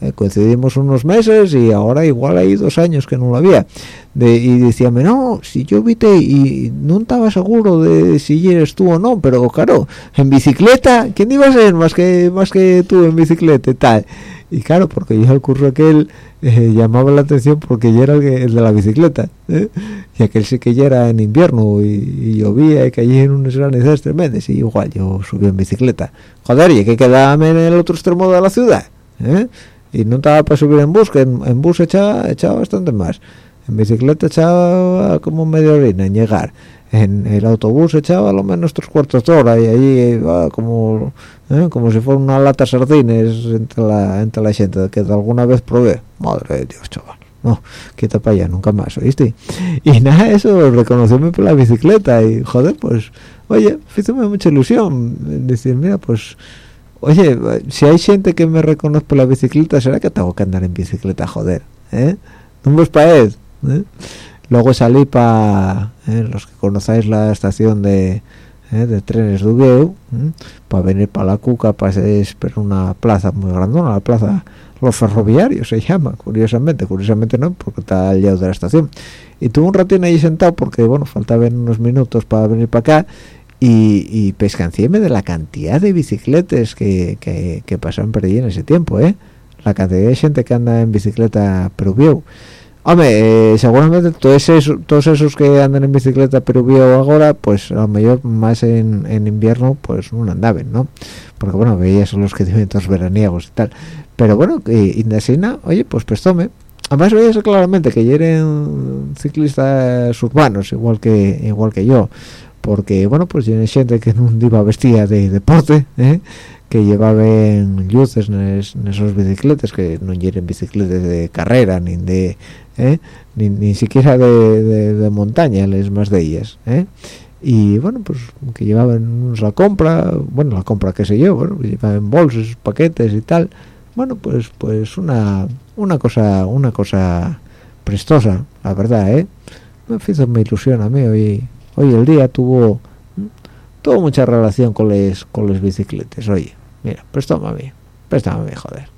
eh, coincidimos unos meses y ahora igual hay dos años que no la había. De, y decíame no si yo viste y no estaba seguro de si eres tú o no pero claro en bicicleta quién iba a ser más que más que tú en bicicleta y tal y claro porque yo el curso aquel eh, llamaba la atención porque yo era el, de la bicicleta ¿eh? y aquel sí que ya era en invierno y, llovía y caía en unos granizadas tremendas y igual yo subí en bicicleta joder y que quedaba en el otro extremo de la ciudad ¿eh? y no estaba para subir en bus que en, bus echaba, echaba bastante más en bicicleta echaba como media orina en llegar en el autobús echaba lo menos tres cuartos de hora y allí iba como ¿eh? como si fuera una lata de sardines entre la entre la gente que alguna vez probé madre de dios chaval no quita para allá nunca más oíste y nada eso reconocióme por la bicicleta y joder pues oye me mucha ilusión decir mira pues oye si hay gente que me reconoce por la bicicleta será que tengo que andar en bicicleta joder ¿eh? no me para ¿eh? Luego salí para ¿eh? los que conocáis la estación de ¿eh? de trenes de Ugueu para venir para la Cuca para esperar una plaza muy grandona la plaza los ferroviarios se llama curiosamente curiosamente no porque está al lado de la estación y tuve un ratín ahí sentado porque bueno faltaban unos minutos para venir para acá y, y de la cantidad de bicicletas que, que, que pasaron por allí en ese tiempo eh la cantidad de gente que anda en bicicleta vio Hombre, eh, seguramente todos esos, todos esos que andan en bicicleta pero vio ahora, pues a lo mejor más en, invierno, pues no andaban, ¿no? Porque bueno, veías son los que tienen todos veraniegos y tal. Pero bueno, eh, Indesina, oye, pues prestóme. Además veías claramente que eran ciclistas urbanos, igual que igual que yo. Porque, bueno, pues tiene gente que no iba vestida de deporte, ¿eh? que llevaban luces en, esos bicicletas, que no lleven bicicletas de carrera ni de ¿eh? ni, siquiera de, montaña les más de ellas ¿eh? y bueno pues que llevaban la compra bueno la compra que sé yo bueno llevaban bolsos paquetes y tal. Bueno pues pues una una cosa una cosa prestosa la verdad eh me hizo mi ilusión a mí. Hoy hoy el día tuvo tuvo mucha relación con les con las bicicletas oye. Mira préstame a mí préstame a mí joder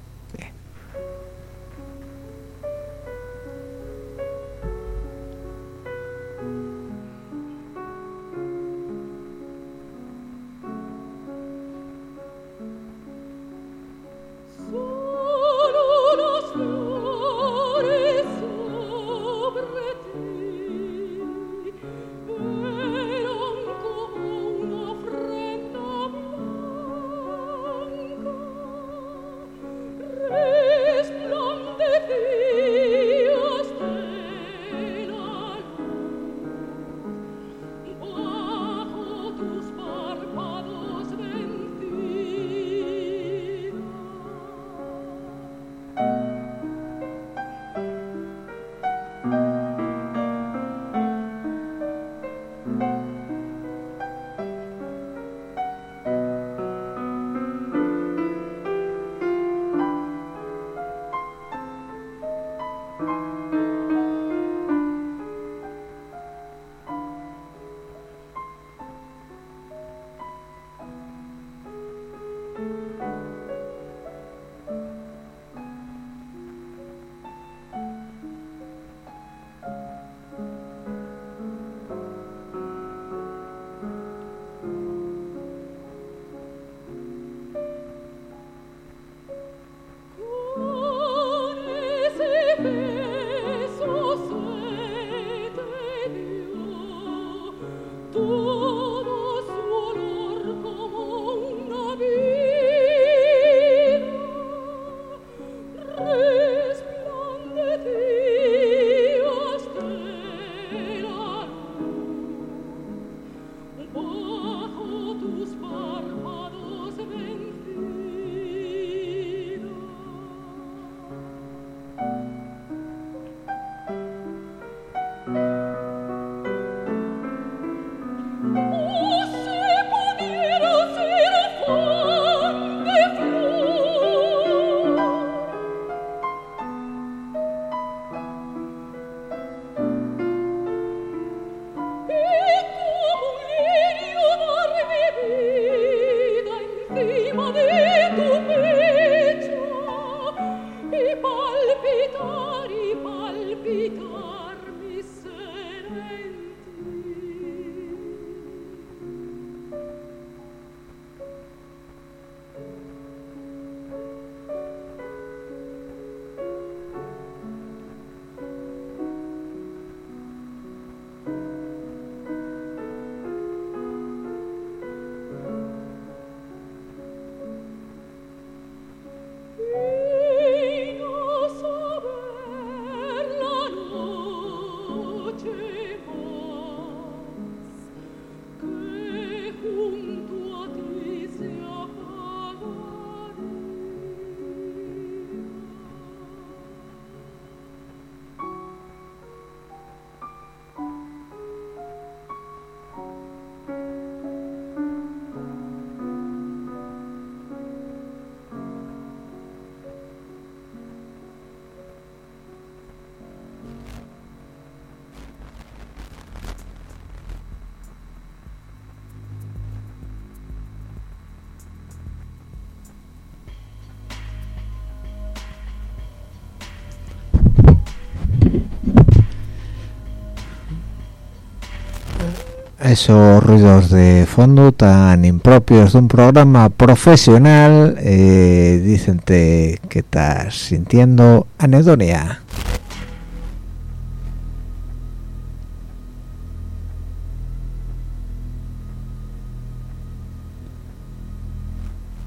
esos ruidos de fondo tan impropios de un programa profesional eh, dicen que estás sintiendo anedonia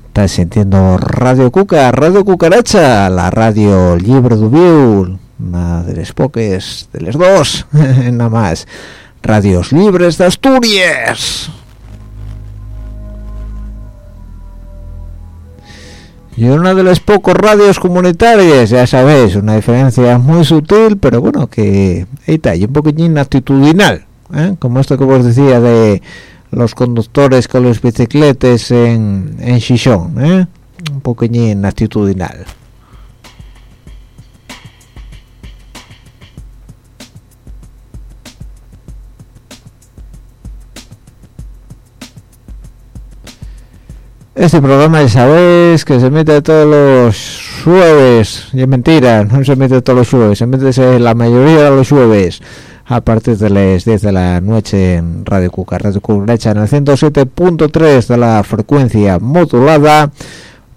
estás sintiendo Radio Cuca, Radio Cucaracha, la radio libre de Viu, una de las poques de las dos, nada más. Radios Libres de Asturias. Y una de las pocos radios comunitarias, ya sabéis, una diferencia muy sutil, pero bueno, que ahí está, y un poquitín actitudinal, ¿eh? como esto que vos decía de los conductores con los bicicletes en, en Chichón, ¿eh? un poquitín actitudinal. Este programa ya sabéis que se mete todos los jueves, y es mentira, no se mete todos los jueves, se mete la mayoría de los jueves a partir de las 10 de la noche en Radio Cuca, Radio Cuca en el 107.3 de la frecuencia modulada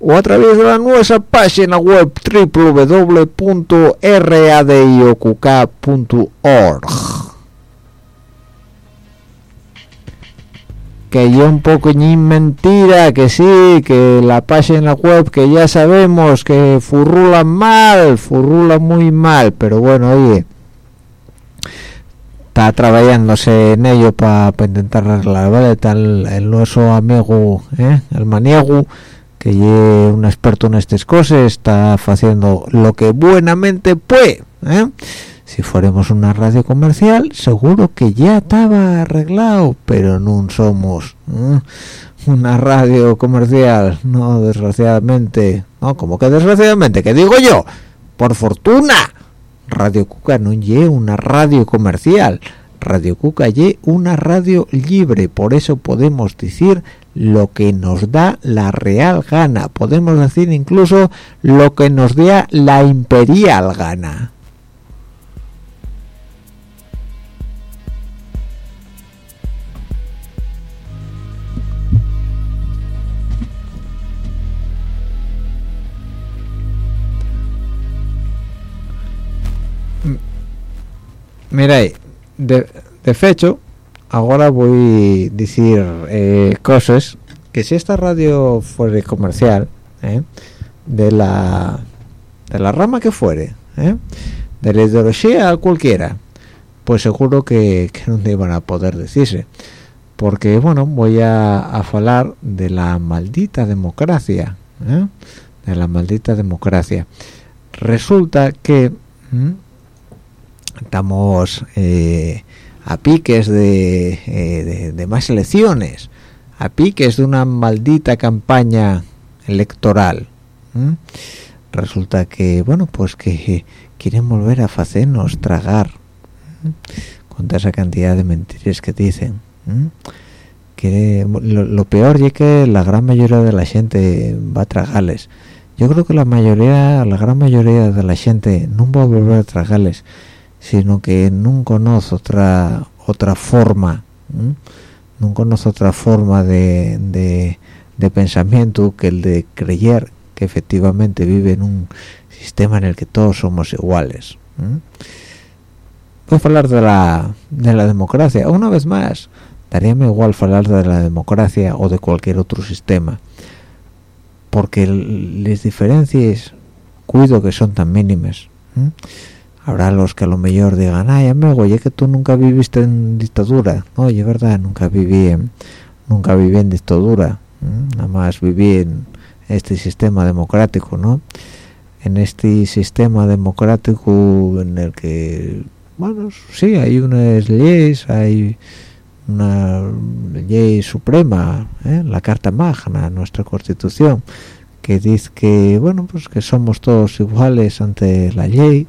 o a través de la nuestra página web www.radiocuca.org que yo un poco ni mentira, que sí, que la página web que ya sabemos que furrula mal, furrula muy mal, pero bueno, oye, está trabajándose en ello para intentar arreglar, ¿vale? Tal el nuestro amigo, ¿eh? el maniego, que es un experto en estas cosas, está haciendo lo que buenamente puede, ¿eh? Si fuéramos una radio comercial seguro que ya estaba arreglado pero no somos una radio comercial no desgraciadamente no como que desgraciadamente que digo yo por fortuna Radio Cuca no es una radio comercial Radio Cuca es una radio libre por eso podemos decir lo que nos da la real gana podemos decir incluso lo que nos da la imperial gana mira de, de fecho ahora voy a decir eh, cosas que si esta radio fuera comercial eh, de la de la rama que fuere eh, de la ideología cualquiera pues seguro que, no iban a poder decirse. Porque bueno voy a, a hablar de la maldita democracia de la maldita democracia. Resulta que estamos eh, a piques eh, de, más elecciones, a piques de una maldita campaña electoral. Resulta que, bueno, pues que quieren volver a hacernos tragar con esa cantidad de mentiras que dicen. que lo, peor es que la gran mayoría de la gente va a tragarles yo creo que la mayoría la gran mayoría de la gente no va a volver a tragarles sino que no conoce otra otra forma no conoce otra forma de, de, pensamiento que el de creer que efectivamente vive en un sistema en el que todos somos iguales voy a hablar de la, de la democracia. Una vez más daríame igual hablar de la democracia o de cualquier otro sistema porque las diferencias cuido que son tan mínimas habrá los que a lo mejor digan ay amigo oye que tú nunca viviste en dictadura oye verdad nunca viví en, nunca viví en dictadura nada más viví en este sistema democrático no en este sistema democrático en el que bueno sí hay unas leyes hay una ley suprema ¿eh? la carta magna nuestra constitución que dice que bueno pues que somos todos iguales ante la ley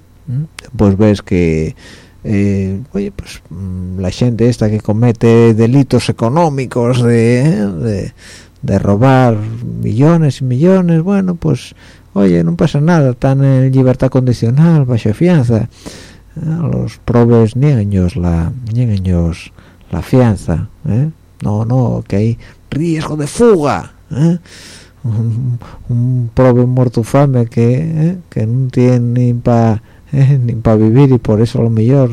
pues ves que eh, oye pues mm, la gente esta que comete delitos económicos de, ¿eh? de, robar millones y millones bueno pues oye no pasa nada están en libertad condicional bajo fianza a los probes niegueños la la fianza ¿eh? no no que hay riesgo de fuga un, un probe muerto fame que que no tiene ni para ni para vivir y por eso lo mejor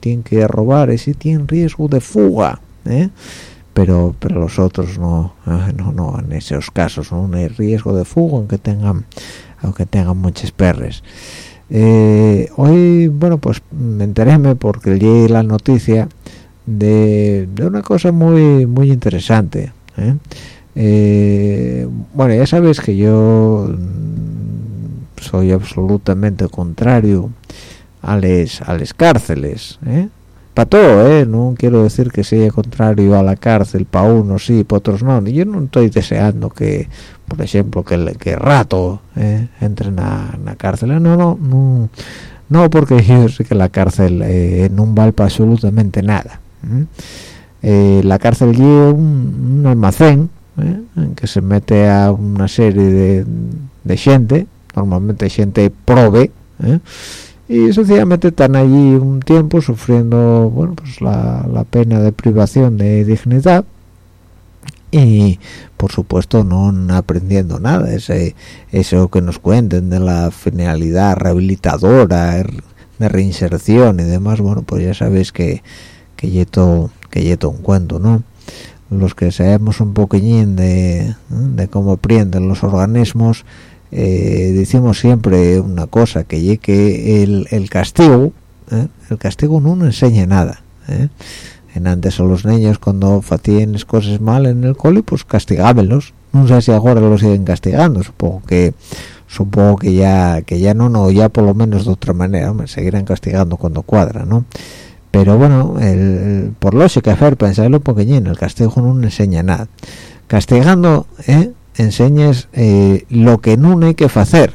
tienen que robar y si tienen riesgo de fuga ¿eh? pero pero los otros no no no en esos casos no, hay riesgo de fuga aunque tengan aunque tengan muchas perres eh, hoy bueno pues me enteréme porque leí la noticia de, de, una cosa muy muy interesante ¿eh? bueno ya sabes que yo soy absolutamente contrario a las a cárceles ¿eh? para todo ¿eh? no quiero decir que sea contrario a la cárcel para unos sí para otros no yo no estoy deseando que por ejemplo que que rato ¿eh? entre en la cárcel no no no porque yo sé que la cárcel eh, no vale para absolutamente nada eh, la cárcel lleva un, almacén en que se mete a una serie de gente normalmente gente prove ¿eh? y sencillamente están allí un tiempo sufriendo bueno pues la, pena de privación de dignidad y por supuesto no aprendiendo nada. Ese eso que nos cuenten de la finalidad rehabilitadora de reinserción y demás bueno pues ya sabéis que que yeto que yeto un cuento no los que sabemos un poquillín de, de cómo aprenden los organismos eh, decimos siempre una cosa que que el, castigo ¿eh? el castigo no enseña nada ¿eh? en antes a los niños cuando hacían cosas mal en el cole pues castigábenlos no sé si ahora los siguen castigando supongo que supongo que ya que ya no no ya por lo menos de otra manera me seguirán castigando cuando cuadra no pero bueno el, por lógica hacer pensarlo porque el castigo no enseña nada castigando ¿eh? Enseñes eh, lo que no hay que hacer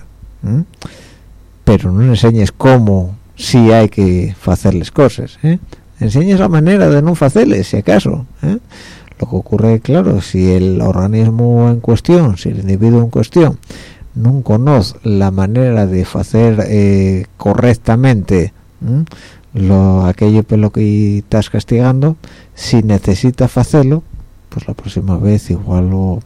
pero no enseñes cómo sí hay que hacerles cosas ¿eh? enseñes la manera de no hacerles si acaso ¿eh? lo que ocurre claro si el organismo en cuestión si el individuo en cuestión no conoce la manera de hacer eh, correctamente lo aquello por lo que estás castigando si necesita hacerlo pues la próxima vez igual lo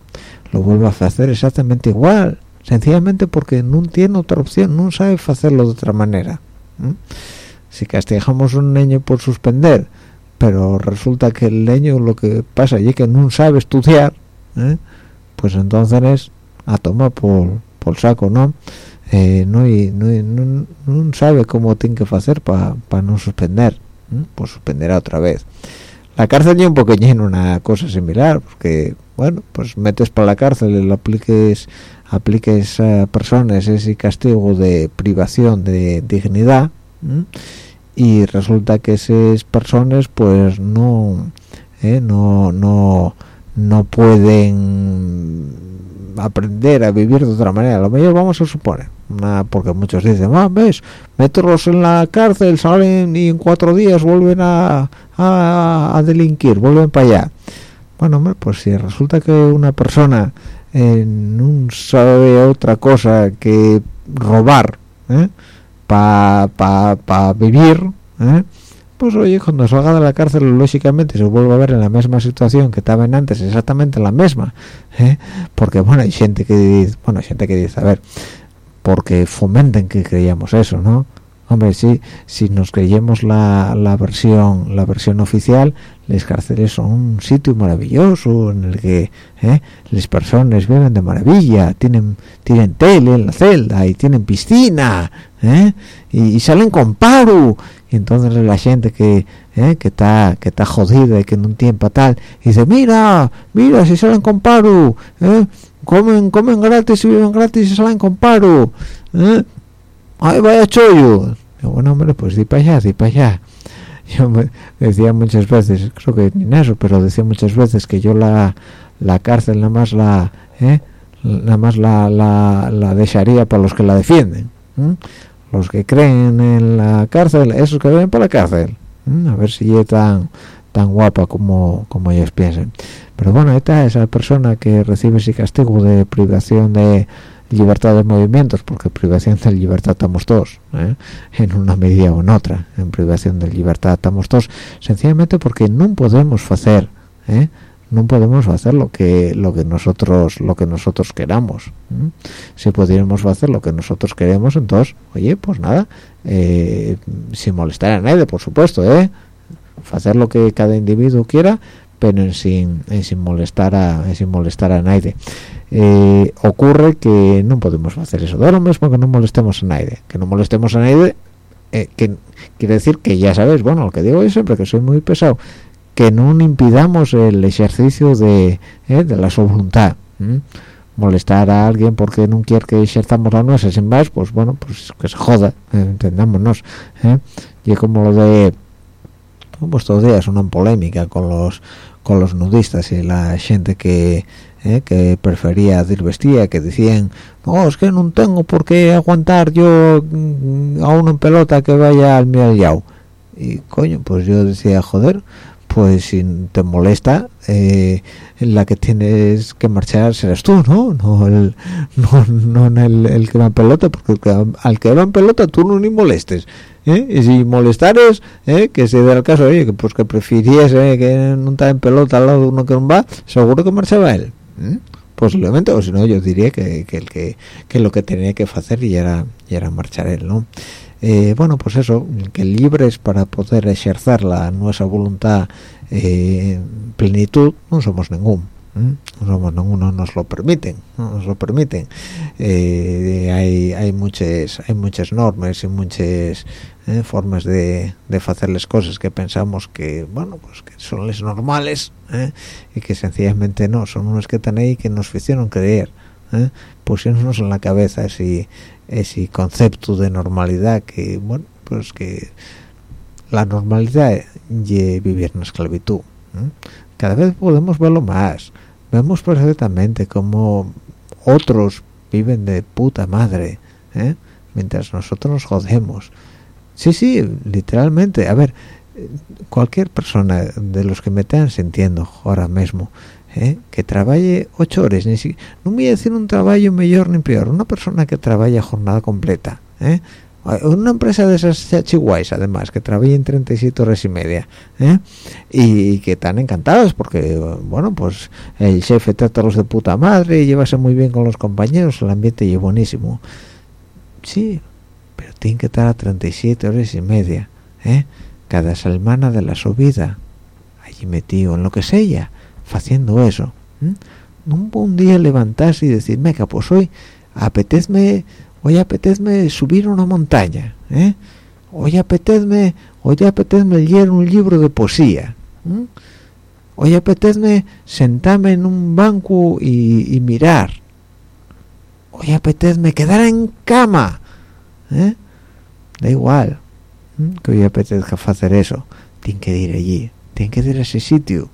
lo vuelve a hacer exactamente igual sencillamente porque no tiene otra opción no sabe hacerlo de otra manera si castigamos a un niño por suspender pero resulta que el niño lo que pasa es que no sabe estudiar ¿eh? pues entonces es a tomar por, por saco no eh, no, y, no, no, sabe cómo tiene que hacer para no suspender pues suspenderá otra vez la cárcel ya un poquillo una cosa similar porque bueno pues metes para la cárcel y lo apliques apliques a personas ese castigo de privación de dignidad y resulta que esas personas pues no eh, no no no pueden aprender a vivir de otra manera. Lo mejor vamos a suponer porque muchos dicen ah ves meterlos en la cárcel salen y en cuatro días vuelven a, a, delinquir vuelven para allá bueno pues si resulta que una persona eh, no sabe otra cosa que robar para pa, pa vivir ¿eh? Pues oye cuando salga de la cárcel lógicamente se vuelve a ver en la misma situación que estaba en antes exactamente la misma ¿eh? porque bueno hay gente que dice bueno hay gente que dice a ver porque fomenten que creíamos eso no hombre sí si nos creyemos la, la versión la versión oficial las cárceles son un sitio maravilloso en el que ¿eh? las personas viven de maravilla tienen tienen tele en la celda y tienen piscina ¿eh? y, salen con paro entonces la gente que ¿eh? que está que está jodida y que no tiene tal dice mira mira si salen con paro ¿eh? comen comen gratis y viven gratis y salen con paro ¿eh? ay vaya chollo bueno hombre pues di para allá di para allá yo me decía muchas veces creo que ni eso pero decía muchas veces que yo la la cárcel nada más la ¿eh? nada más la, la, la dejaría para los que la defienden los que creen en la cárcel esos que ven por la cárcel a ver si es tan tan guapa como como ellos piensen pero bueno esta esa persona que recibe ese castigo de privación de libertad de movimientos porque privación de libertad estamos todos ¿eh? en una medida o en otra en privación de libertad estamos todos sencillamente porque no podemos hacer ¿eh? No podemos hacer lo que lo que nosotros lo que nosotros queramos si pudiéramos hacer lo que nosotros queremos entonces oye pues nada eh, sin molestar a nadie por supuesto eh hacer lo que cada individuo quiera pero sin, sin molestar a sin molestar a nadie. Eh, ocurre que no podemos hacer eso de lo mismo que no molestemos a nadie. Que no molestemos a nadie eh, que quiere decir que ya sabes bueno lo que digo yo siempre que soy muy pesado que no impidamos el ejercicio de, eh, de la su voluntad molestar a alguien porque no quiere que ejerzamos la nuestra sin más pues bueno pues que se joda eh, entendámonos ¿eh? y como lo de pues estos días una polémica con los con los nudistas y la gente que que prefería dir vestía que decían no es que no tengo por qué aguantar yo mm, a uno en pelota que vaya al mío y coño pues yo decía joder pues si te molesta eh, la que tienes que marchar serás tú no no el no, no el, que va en pelota porque al que va en pelota tú no ni molestes ¿eh? y si molestares ¿eh? que se dé el caso oye que pues que prefiriese que no está en pelota al lado de uno que no va seguro que marchaba él posiblemente o si no yo diría que, que el que, que lo que tenía que hacer y era y era marchar él no eh, bueno pues eso que libres para poder ejercer la nuestra voluntad eh, plenitud no somos ningún no somos ninguno nos lo permiten nos lo permiten. Eh, hay hay muchas hay muchas normas y muchas formas de, de hacer las cosas que pensamos que bueno pues que son las normales y que sencillamente no son unos que ahí que nos hicieron creer pusieron en la cabeza ese ese concepto de normalidad que bueno pues que la normalidad es vivir en esclavitud cada vez podemos verlo más. Vemos perfectamente como otros viven de puta madre ¿eh? mientras nosotros nos jodemos. Sí sí literalmente. A ver cualquier persona de los que me están sintiendo ahora mismo ¿eh? que trabaje ocho horas ni si, no me voy a decir un trabajo mejor ni peor una persona que trabaja jornada completa ¿eh? una empresa de esas chihuahuas además que trabaja en 37 horas y media ¿eh? y, que están encantados porque bueno pues el jefe trata a los de puta madre y llevase muy bien con los compañeros el ambiente es buenísimo sí pero tiene que estar a 37 horas y media cada semana de la subida allí metido en lo que sea haciendo eso un buen día levantarse y decir meca pues hoy apetezme hoy apetezme subir una montaña ¿eh? hoy apetezme hoy apetezme leer un libro de poesía hoy apetezme sentarme en un banco y, mirar hoy apetezme quedar en cama ¿eh? da igual que hoy apetezca hacer eso. Tiene que ir allí. Tiene que ir a ese sitio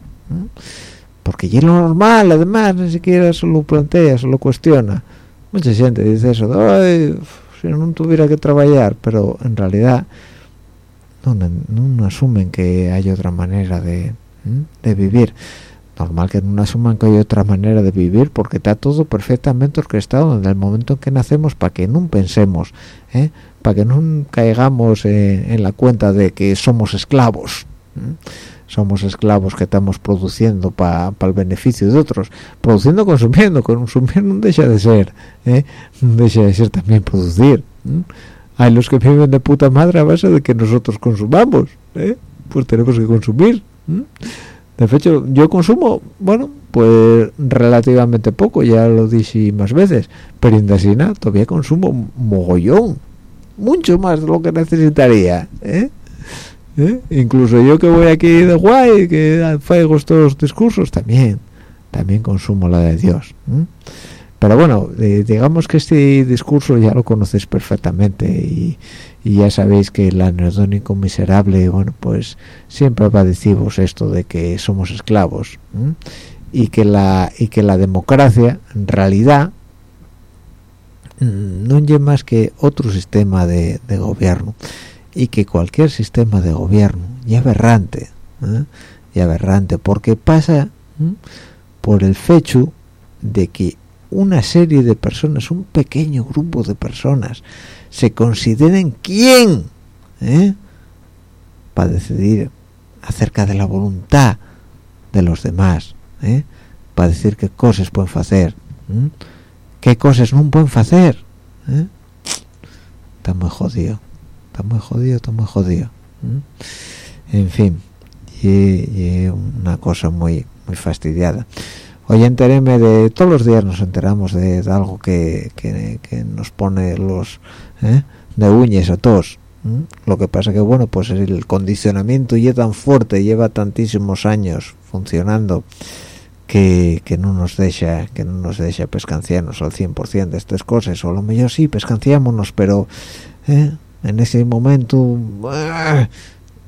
porque ya es lo normal además ni siquiera se lo plantea se lo cuestiona. Mucha gente dice eso si no tuviera que trabajar pero en realidad no, asumen que hay otra manera de, de vivir. Normal que no asuman que hay otra manera de vivir porque está todo perfectamente orquestado en el momento en que nacemos para que no pensemos ¿eh? Para que no caigamos en la cuenta de que somos esclavos somos esclavos que estamos produciendo para el beneficio de otros produciendo consumiendo consumir no deja de ser ¿eh? no deja de ser también producir hay los que viven de puta madre a base de que nosotros consumamos ¿eh? pues tenemos que consumir de hecho yo consumo bueno pues relativamente poco ya lo dije más veces pero en todavía consumo mogollón mucho más de lo que necesitaría ¿eh? ¿Eh? incluso yo que voy aquí de guay que hago estos discursos también también consumo la de Dios pero bueno digamos que este discurso ya lo conocéis perfectamente y, ya sabéis que el anedónico miserable bueno pues siempre deciros esto de que somos esclavos y que la y que la democracia en realidad no es más que otro sistema de, gobierno y que cualquier sistema de gobierno y aberrante ¿eh? y aberrante porque pasa por el hecho de que una serie de personas un pequeño grupo de personas se consideren quién ¿eh? para decidir acerca de la voluntad de los demás ¿eh? para decir qué cosas pueden hacer qué cosas no pueden hacer está muy jodido está muy jodido, está muy jodido. En fin, y, una cosa muy muy fastidiada. Hoy enteréme de, todos los días nos enteramos de, algo que, que, nos pone los ¿eh? de uñas a todos. Lo que pasa que, bueno, pues el condicionamiento ya tan fuerte, lleva tantísimos años funcionando, que, que, no nos deja que no nos deja pescanciarnos al 100% de estas cosas o lo mejor sí pescanciámonos pero ¿eh? en ese momento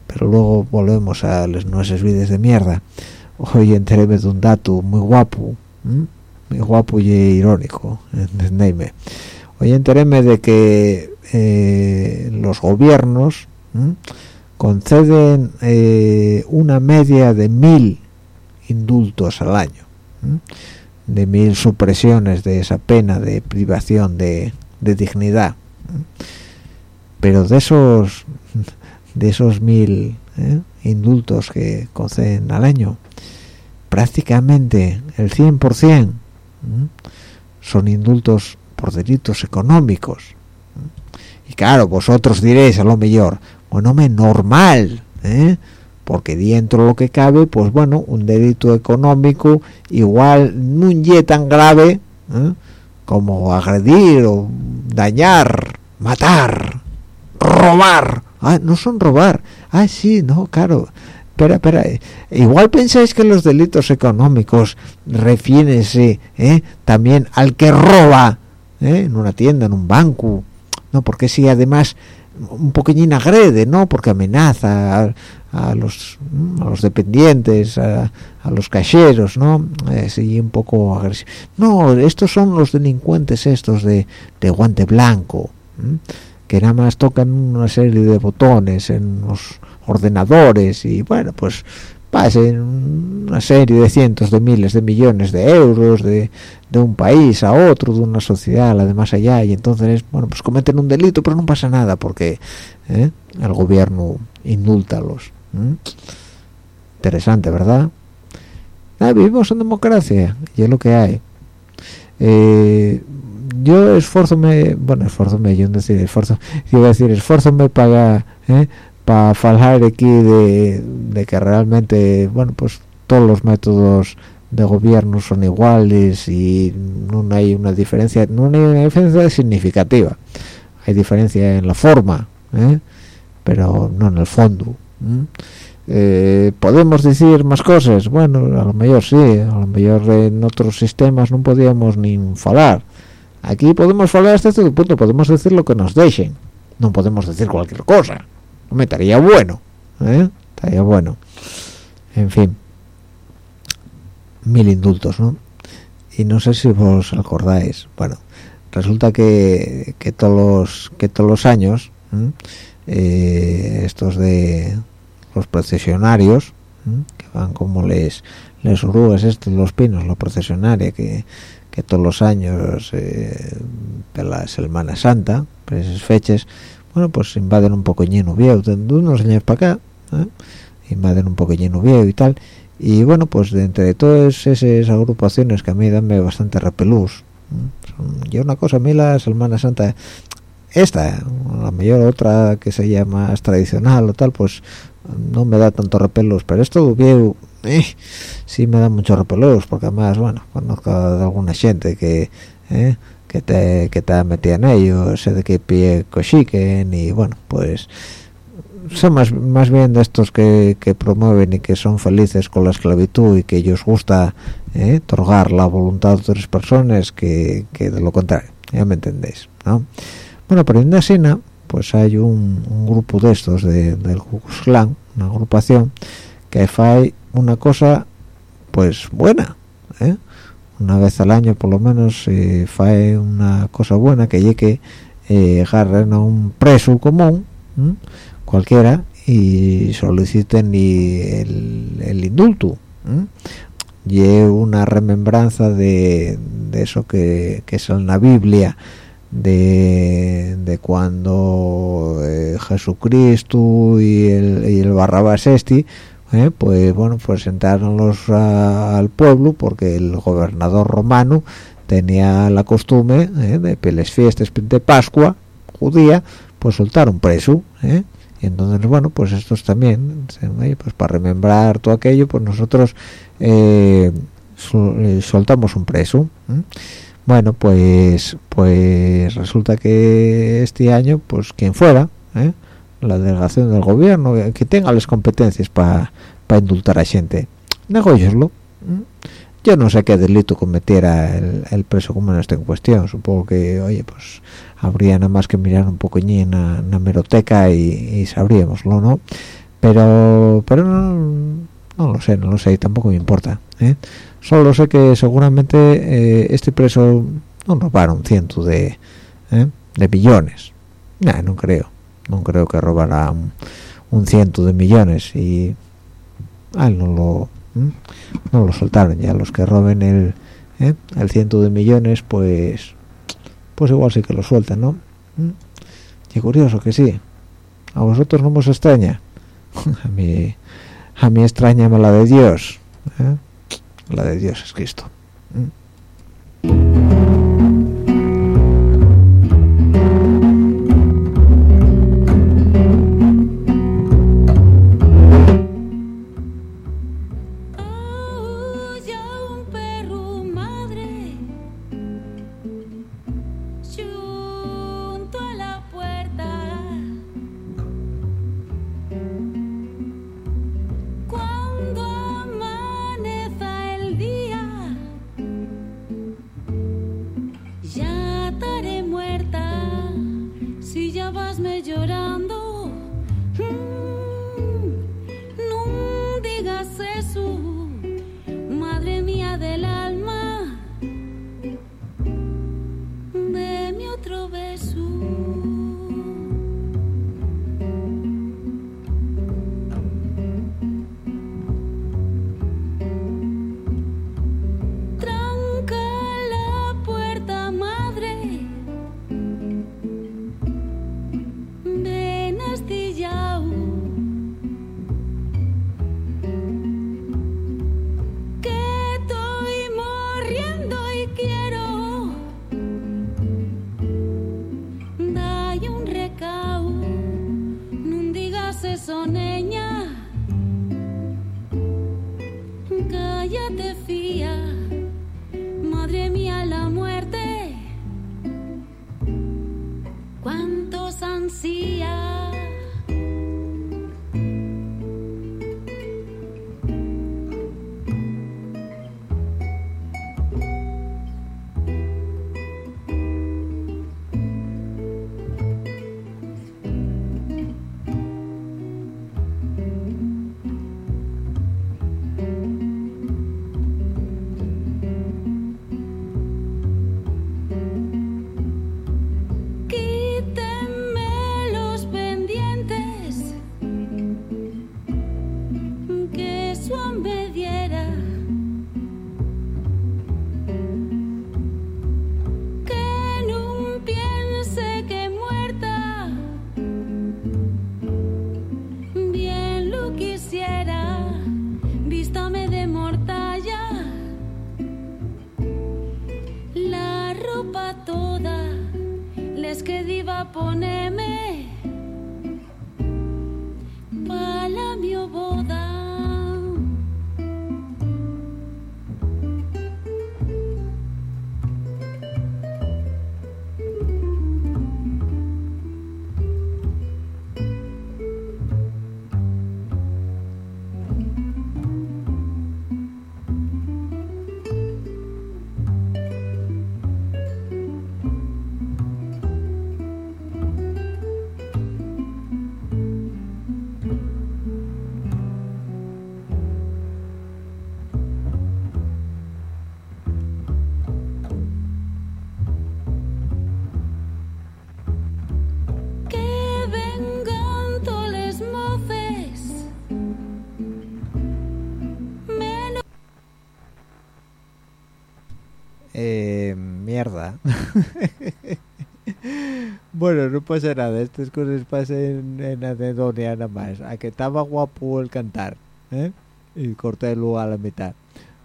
pero luego volvemos a las nuestras vidas de mierda hoy enteréme de un dato muy guapo muy guapo y irónico entendéisme hoy enteréme de que eh, los gobiernos conceden eh, una media de mil indultos al año de mil supresiones de esa pena de privación de, de dignidad pero de esos de esos mil ¿eh? indultos que conceden al año prácticamente el 100% son indultos por delitos económicos y claro vosotros diréis a lo mejor bueno me normal ¿eh? Porque dentro de lo que cabe pues bueno un delito económico igual no es tan grave ¿eh? como agredir o dañar matar robar ah no son robar ah sí no claro espera espera igual pensáis que los delitos económicos refiérense ¿eh? también al que roba ¿eh? en una tienda en un banco no porque si además un poquillín agrede no porque amenaza a, los a los dependientes a, los cajeros no es un poco agresivo. No estos son los delincuentes estos de guante blanco que nada más tocan una serie de botones en los ordenadores y bueno pues pasen una serie de cientos de miles de millones de euros de, de un país a otro de una sociedad a la de más allá y entonces bueno pues cometen un delito pero no pasa nada porque ¿eh? el gobierno indultalos interesante verdad ah, vivimos en democracia y es lo que hay eh, yo esfuerzo me bueno esfuerzo me yo no decir esfuerzo iba a decir esfuerzo me paga ¿eh? Para hablar aquí de, de, que realmente bueno pues todos los métodos de gobierno son iguales y no hay una diferencia no hay una diferencia significativa. Hay diferencia en la forma ¿eh? pero no en el fondo eh, podemos decir más cosas bueno a lo mejor sí a lo mejor en otros sistemas no podíamos ni hablar aquí podemos hablar hasta este punto podemos decir lo que nos dejen no podemos decir cualquier cosa me estaría bueno ¿eh? estaría bueno. En fin. Mil indultos no y no sé si vos acordáis. Bueno resulta que, que todos los que todos los años eh, estos de los procesionarios que van como les las orugas estos los pinos la procesionaria que, que todos los años eh, de la Semana Santa por esas fechas bueno pues invaden un poco lleno viejo de unos años para acá ¿eh? invaden un poco lleno viejo y tal y bueno pues de entre todas esas agrupaciones que a mí danme bastante repelús y una cosa a mí la Semana Santa esta la mayor otra que se llama más tradicional o tal pues no me da tanto repelos pero esto viejo eh, sí me da mucho repelos porque además bueno conozco de alguna gente que eh, que te que te metida en ello sé de qué pie cochiquen y bueno pues son más más bien de estos que, que, promueven y que son felices con la esclavitud y que ellos gusta eh, otorgar la voluntad de otras personas que, que de lo contrario ya me entendéis ¿no? bueno pero en la escena pues hay un, grupo de estos de, del Klan una agrupación que hace una cosa pues buena. Una vez al año por lo menos fae una cosa buena que llegue eh, a un preso común cualquiera y soliciten y el, el indulto y una remembranza de, de eso que, que, es en la Biblia de, de cuando eh, Jesucristo y el, y el Barrabás este eh, pues bueno pues sentaronlos al pueblo porque el gobernador romano tenía la costumbre eh, de las fiestas de Pascua judía pues soltaron preso eh, y entonces bueno pues estos también pues para remembrar todo aquello pues nosotros eh, soltamos un preso bueno pues pues resulta que este año pues quien fuera ¿eh? La delegación del gobierno que tenga las competencias para pa indultar a gente negóyoslo yo no sé qué delito cometiera el, el preso como en esta cuestión supongo que oye pues habría nada más que mirar un poco en la meroteca y, y sabríamoslo no pero pero no, no, lo sé no lo sé tampoco me importa ¿eh? solo sé que seguramente eh, este preso no robaron cientos de ¿eh? de millones nah, no creo no creo que robara un, ciento de millones y no lo no lo soltaron. Ya los que roben el ¿eh? el ciento de millones pues pues igual sí que lo sueltan no y curioso que sí. A vosotros no os extraña. A mí a mí extraña la de Dios ¿eh? la de Dios es Cristo bueno, no pasa nada. Estas cosas pasan en Anedonia nada más. A que estaba guapo el cantar. ¿eh? Y corté luego a la mitad.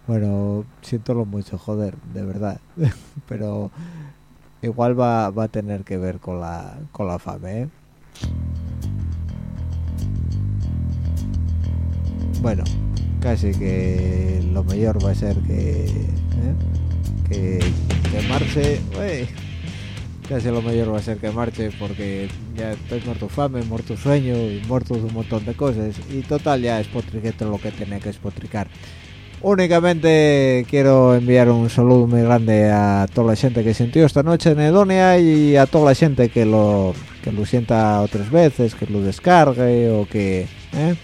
Bueno, siento lo mucho, joder, de verdad. Pero igual va, va a tener que ver con la, con la fame, ¿eh? Bueno, casi que lo mejor va a ser que... ¿eh? Que, que marche uey, casi lo mejor va a ser que marche porque ya estoy muerto fame, muerto sueño y muerto de un montón de cosas. Y total ya espotriqué todo lo que tenía que espotricar únicamente quiero enviar un saludo muy grande a toda la gente que sintió esta noche en Edonia y a toda la gente que lo que lo sienta otras veces que lo descargue o que ¿eh?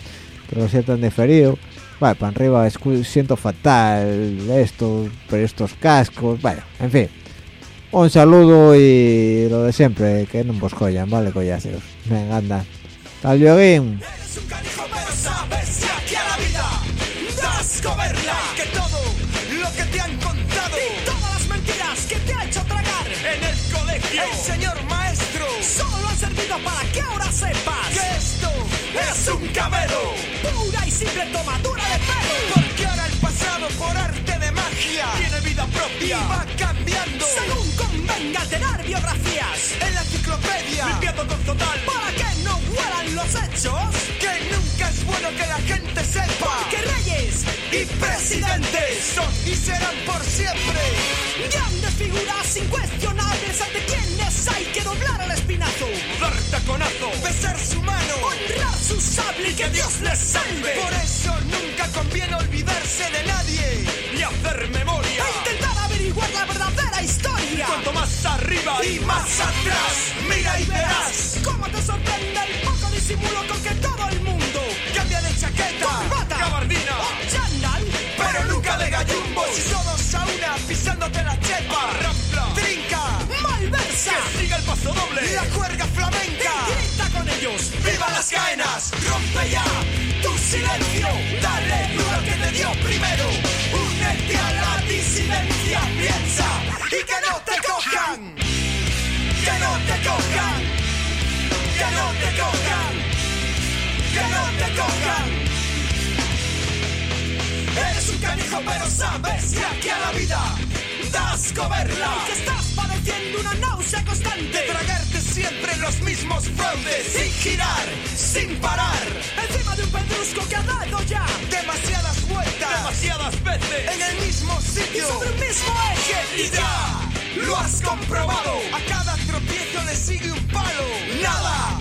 que lo sientan diferido Vale, para arriba siento fatal esto, pero estos cascos, bueno, en fin. Un saludo y lo de siempre, que no vos collan, ¿vale, collazos? Venga, anda. Tal yoguín. Eres un canijo pero sabes que a la vida das coberla Que todo lo que te han contado Y todas las mentiras que te ha hecho tragar En el colegio El señor maestro Solo han servido para que ahora sepas Que esto es un cabelo simple tomadura de pelo. Porque ahora el pasado por arte de magia. Tiene vida propia. Y va cambiando. Según convenga tener biografías. En la enciclopedia. Limpiando con total. Para que no huelan los hechos. Que nunca es bueno que la gente sepa Que reyes y presidentes Son y serán por siempre. Grandes figuras incuestionables Ante quienes hay que doblar el espinazo. Dar taconazo Besar su mano Honrar su sable Y que Dios les salve. Por eso nunca conviene olvidarse de nadie Ni hacer memoria. E intentar averiguar la verdadera historia. Cuanto más arriba y más atrás Mira y verás. Cómo te sorprende el poco disimulo Con que todo el mundo chaqueta Corbata Gabardina O chándal Pero nunca de gallumbo. Si todos a una pisándote la chepa Rampla Trinca Malversa. Que siga el paso doble La juerga flamenca. Y grita con ellos ¡Viva las caenas! Rompe ya tu silencio. Dale duro que te dio primero. Únete a la disidencia Piensa. Y que no te cojan Que no te cojan Que no te cojan Que no te cojan Eres un canijo pero sabes que aquí a la vida das coberla Y que estás padeciendo una náusea constante. Tragarte siempre los mismos fraudes Sin girar, sin parar. Encima de un pedrusco que ha dado ya Demasiadas vueltas Demasiadas veces En el mismo sitio. Y sobre el mismo eje. Y ya lo has comprobado. A cada tropiezo le sigue un palo. Nada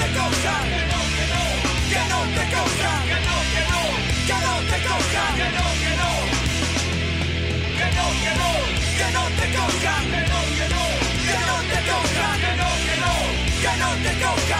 cojan, no, no, no te no, no, no te no, no, no, te que no, que no, que no te cojan, que no, que no, que no te cojan.